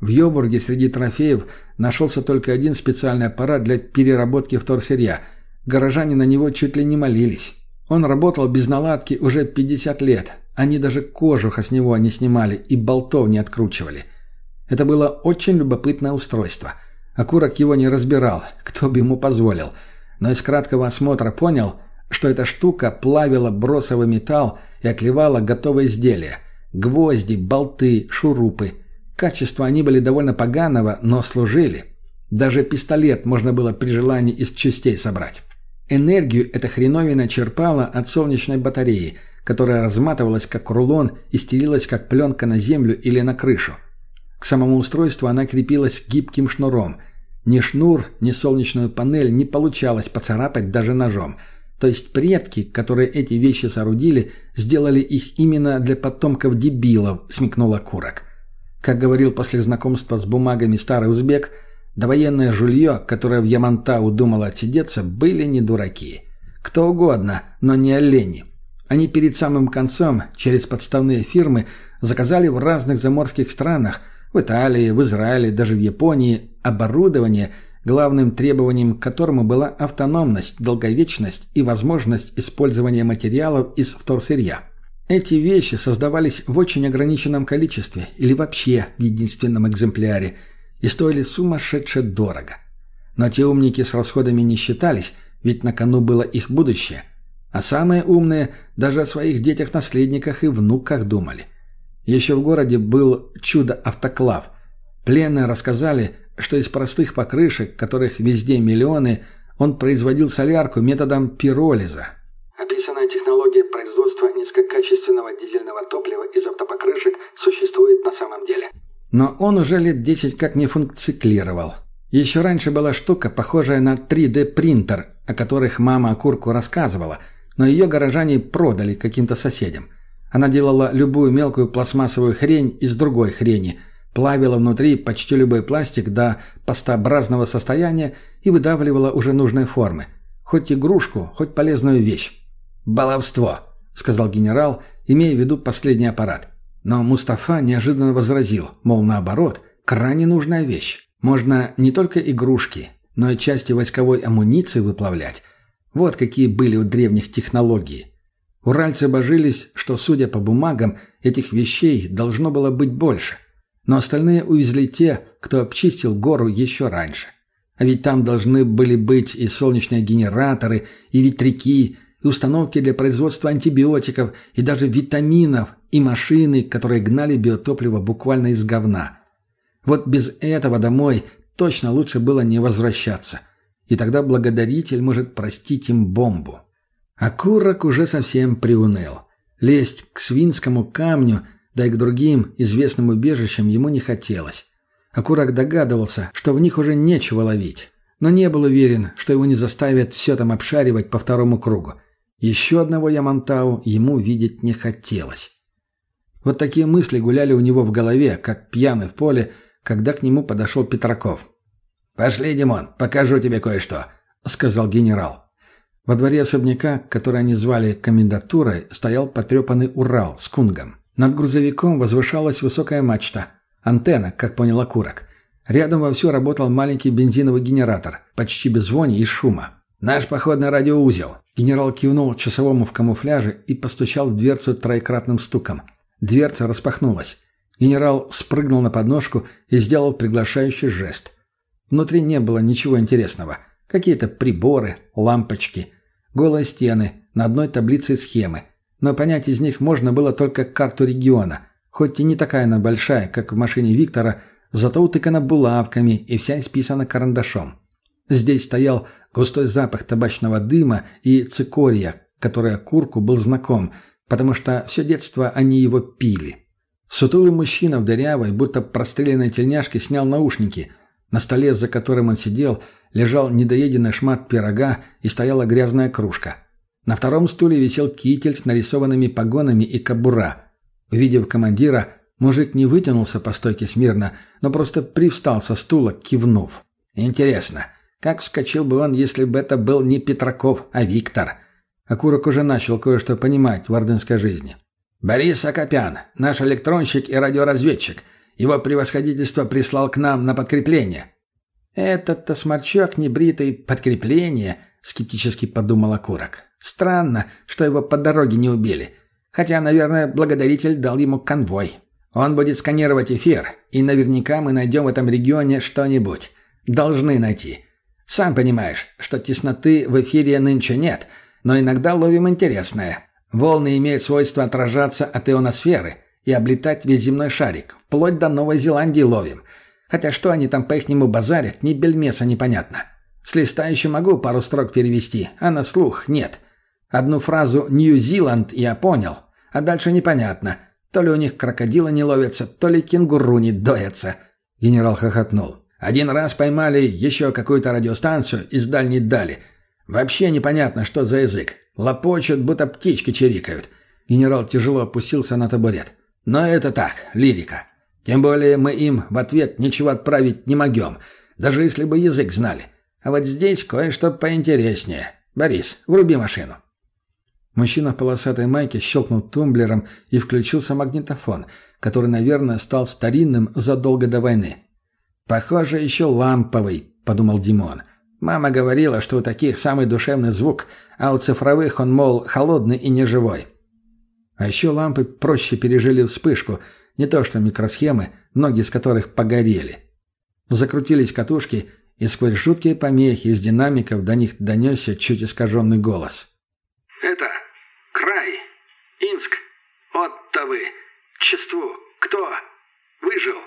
B: В Йобурге среди трофеев нашелся только один специальный аппарат для переработки вторсырья. Горожане на него чуть ли не молились. Он работал без наладки уже 50 лет. Они даже кожуха с него не снимали и болтов не откручивали. Это было очень любопытное устройство. Акурок его не разбирал, кто бы ему позволил. Но из краткого осмотра понял, что эта штука плавила бросовый металл и оклевала готовое изделие. Гвозди, болты, шурупы. Качество они были довольно поганого, но служили. Даже пистолет можно было при желании из частей собрать. Энергию эта хреновина черпала от солнечной батареи, которая разматывалась как рулон и стелилась как пленка на землю или на крышу. К самому устройству она крепилась гибким шнуром. Ни шнур, ни солнечную панель не получалось поцарапать даже ножом. То есть предки, которые эти вещи соорудили, сделали их именно для потомков дебилов, смекнула Курок. Как говорил после знакомства с бумагами старый узбек – Довоенное жулье, которое в Ямантау думало отсидеться, были не дураки. Кто угодно, но не олени. Они перед самым концом, через подставные фирмы, заказали в разных заморских странах, в Италии, в Израиле, даже в Японии, оборудование, главным требованием к которому была автономность, долговечность и возможность использования материалов из вторсырья. Эти вещи создавались в очень ограниченном количестве или вообще в единственном экземпляре – и стоили сумасшедше дорого. Но те умники с расходами не считались, ведь на кону было их будущее. А самые умные даже о своих детях-наследниках и внуках думали. Еще в городе был чудо-автоклав. Пленные рассказали, что из простых покрышек, которых везде миллионы, он производил солярку методом пиролиза.
C: Описанная технология производства низкокачественного дизельного топлива из автопокрышек существует на самом деле.
B: Но он уже лет десять как не функциклировал. Еще раньше была штука, похожая на 3D-принтер, о которых мама Курку рассказывала, но ее горожане продали каким-то соседям. Она делала любую мелкую пластмассовую хрень из другой хрени, плавила внутри почти любой пластик до пастообразного состояния и выдавливала уже нужной формы. Хоть игрушку, хоть полезную вещь. «Баловство», — сказал генерал, имея в виду последний аппарат. Но Мустафа неожиданно возразил, мол, наоборот, крайне нужная вещь. Можно не только игрушки, но и части войсковой амуниции выплавлять. Вот какие были у древних технологии. Уральцы божились, что, судя по бумагам, этих вещей должно было быть больше. Но остальные увезли те, кто обчистил гору еще раньше. А ведь там должны были быть и солнечные генераторы, и ветряки, и установки для производства антибиотиков, и даже витаминов, и машины, которые гнали биотопливо буквально из говна. Вот без этого домой точно лучше было не возвращаться. И тогда благодаритель может простить им бомбу. А Курок уже совсем приуныл. Лезть к свинскому камню, да и к другим известным убежищам ему не хотелось. Акурак догадывался, что в них уже нечего ловить, но не был уверен, что его не заставят все там обшаривать по второму кругу. Еще одного Ямантау ему видеть не хотелось. Вот такие мысли гуляли у него в голове, как пьяный в поле, когда к нему подошел Петраков. «Пошли, Димон, покажу тебе кое-что», — сказал генерал. Во дворе особняка, который они звали комендатурой, стоял потрепанный Урал с кунгом. Над грузовиком возвышалась высокая мачта. Антенна, как понял окурок. Рядом вовсю работал маленький бензиновый генератор, почти без вони и шума. «Наш походный радиоузел». Генерал кивнул часовому в камуфляже и постучал в дверцу троекратным стуком. Дверца распахнулась. Генерал спрыгнул на подножку и сделал приглашающий жест. Внутри не было ничего интересного. Какие-то приборы, лампочки, голые стены, на одной таблице схемы. Но понять из них можно было только карту региона, хоть и не такая она большая, как в машине Виктора, зато утыкана булавками и вся исписана карандашом. Здесь стоял густой запах табачного дыма и цикория, который Курку был знаком – потому что все детство они его пили. Сутулый мужчина в дырявой, будто простреленной тельняшке снял наушники. На столе, за которым он сидел, лежал недоеденный шмат пирога и стояла грязная кружка. На втором стуле висел китель с нарисованными погонами и кобура. Увидев командира, мужик не вытянулся по стойке смирно, но просто привстал со стула, кивнув. «Интересно, как вскочил бы он, если бы это был не Петраков, а Виктор?» Акурок уже начал кое-что понимать в ордынской жизни. «Борис Акопян, наш электронщик и радиоразведчик. Его превосходительство прислал к нам на подкрепление». «Этот-то сморчок небритый подкрепление», — скептически подумал Акурок. «Странно, что его по дороге не убили. Хотя, наверное, благодаритель дал ему конвой. Он будет сканировать эфир, и наверняка мы найдем в этом регионе что-нибудь. Должны найти. Сам понимаешь, что тесноты в эфире нынче нет» но иногда ловим интересное. Волны имеют свойство отражаться от ионосферы и облетать весь земной шарик. Вплоть до Новой Зеландии ловим. Хотя что они там по-ихнему базарят, ни бельмеса непонятно. С листа еще могу пару строк перевести, а на слух нет. Одну фразу «Нью-Зиланд» я понял, а дальше непонятно. То ли у них крокодилы не ловятся, то ли кенгуру не доятся. Генерал хохотнул. Один раз поймали еще какую-то радиостанцию из дальней дали. Вообще непонятно, что за язык. Лопочут, будто птички чирикают. Генерал тяжело опустился на табурет. Но это так, лирика. Тем более мы им в ответ ничего отправить не могем, даже если бы язык знали. А вот здесь кое-что поинтереснее. Борис, вруби машину. Мужчина в полосатой майке щелкнул тумблером и включился магнитофон, который, наверное, стал старинным задолго до войны. «Похоже, еще ламповый», — подумал Димон. «Мама говорила, что у таких самый душевный звук, а у цифровых он, мол, холодный и неживой». А еще лампы проще пережили вспышку, не то что микросхемы, ноги с которых погорели. Закрутились катушки, и сквозь жуткие помехи из динамиков до них донесся чуть искаженный голос.
A: «Это край, Инск, Отто вы, Честву, кто? Выжил?»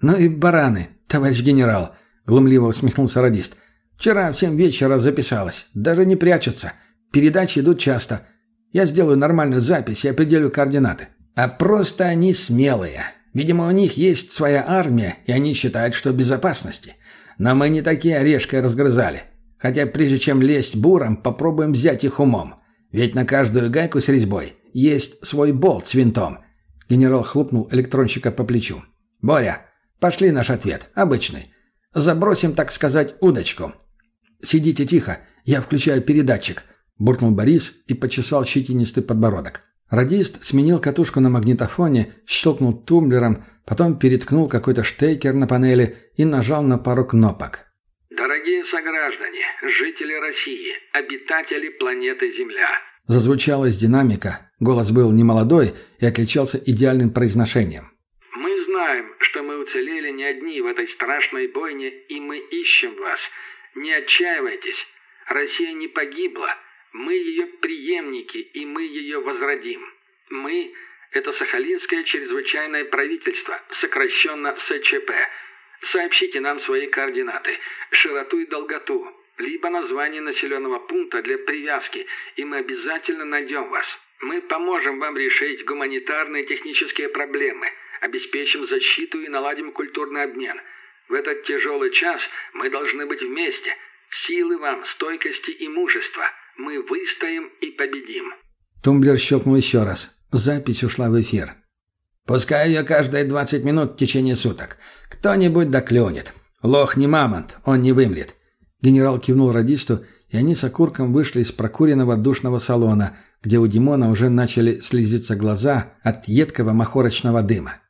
B: «Ну и бараны, товарищ генерал», — глумливо усмехнулся радист. «Вчера в семь вечера записалась. Даже не прячутся. Передачи идут часто. Я сделаю нормальную запись и определю координаты. А просто они смелые. Видимо, у них есть своя армия, и они считают, что в безопасности. Но мы не такие орешкой разгрызали. Хотя прежде чем лезть буром, попробуем взять их умом. Ведь на каждую гайку с резьбой есть свой болт с винтом». Генерал хлопнул электронщика по плечу. «Боря, Пошли наш ответ. Обычный. Забросим, так сказать, удочку. Сидите тихо. Я включаю передатчик. Буркнул Борис и почесал щетинистый подбородок. Радист сменил катушку на магнитофоне, щелкнул тумблером, потом переткнул какой-то штекер на панели и нажал на пару кнопок.
A: «Дорогие сограждане, жители России, обитатели планеты Земля!»
B: Зазвучала из динамика. Голос был немолодой и отличался идеальным произношением
A: знаем, что мы уцелели не одни в этой страшной бойне, и мы ищем вас. Не отчаивайтесь. Россия не погибла. Мы ее преемники, и мы ее возродим. Мы – это Сахалинское чрезвычайное правительство, сокращенно СЧП. Сообщите нам свои координаты, широту и долготу, либо название населенного пункта для привязки, и мы обязательно найдем вас. Мы поможем вам решить гуманитарные и технические проблемы – обеспечим защиту и наладим культурный обмен. В этот тяжелый час мы должны быть вместе. Силы вам, стойкости и мужества. Мы выстоим и победим».
B: Тумблер щелкнул еще раз. Запись ушла в эфир. «Пускай ее каждые двадцать минут в течение суток. Кто-нибудь доклюнет. Лох не мамонт, он не вымрет». Генерал кивнул радисту, и они с окурком вышли из прокуренного душного салона, где у Димона уже начали слезиться глаза от едкого махорочного дыма.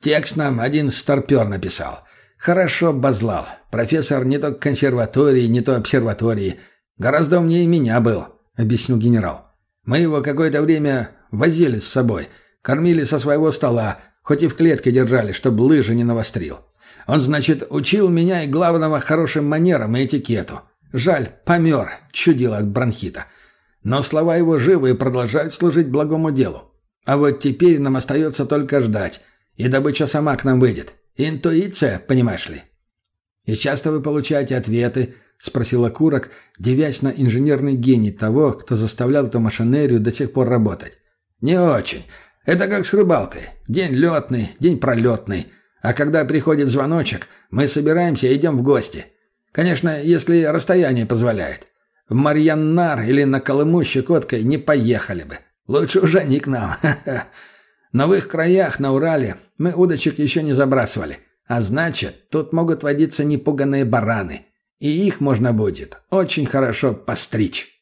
B: Текст нам один старпер написал. Хорошо базлал. Профессор не то консерватории, не то обсерватории. Гораздо умнее меня был, объяснил генерал. Мы его какое-то время возили с собой. Кормили со своего стола, хоть и в клетке держали, чтобы лыжи не навострил. Он, значит, учил меня и главного хорошим манерам и этикету. Жаль, помер, чудил от бронхита. Но слова его живы и продолжают служить благому делу. А вот теперь нам остается только ждать, и добыча сама к нам выйдет. Интуиция, понимаешь ли?» «И часто вы получаете ответы?» — спросил Окурок, девясь на инженерный гений того, кто заставлял эту машинерию до сих пор работать. «Не очень. Это как с рыбалкой. День летный, день пролетный. А когда приходит звоночек, мы собираемся и идем в гости. Конечно, если расстояние позволяет. В Марьяннар или на Колыму щекоткой не поехали бы. Лучше уже не к нам. Но в их краях, на Урале, мы удочек еще не забрасывали. А значит, тут могут водиться непуганные бараны. И их можно будет очень хорошо постричь.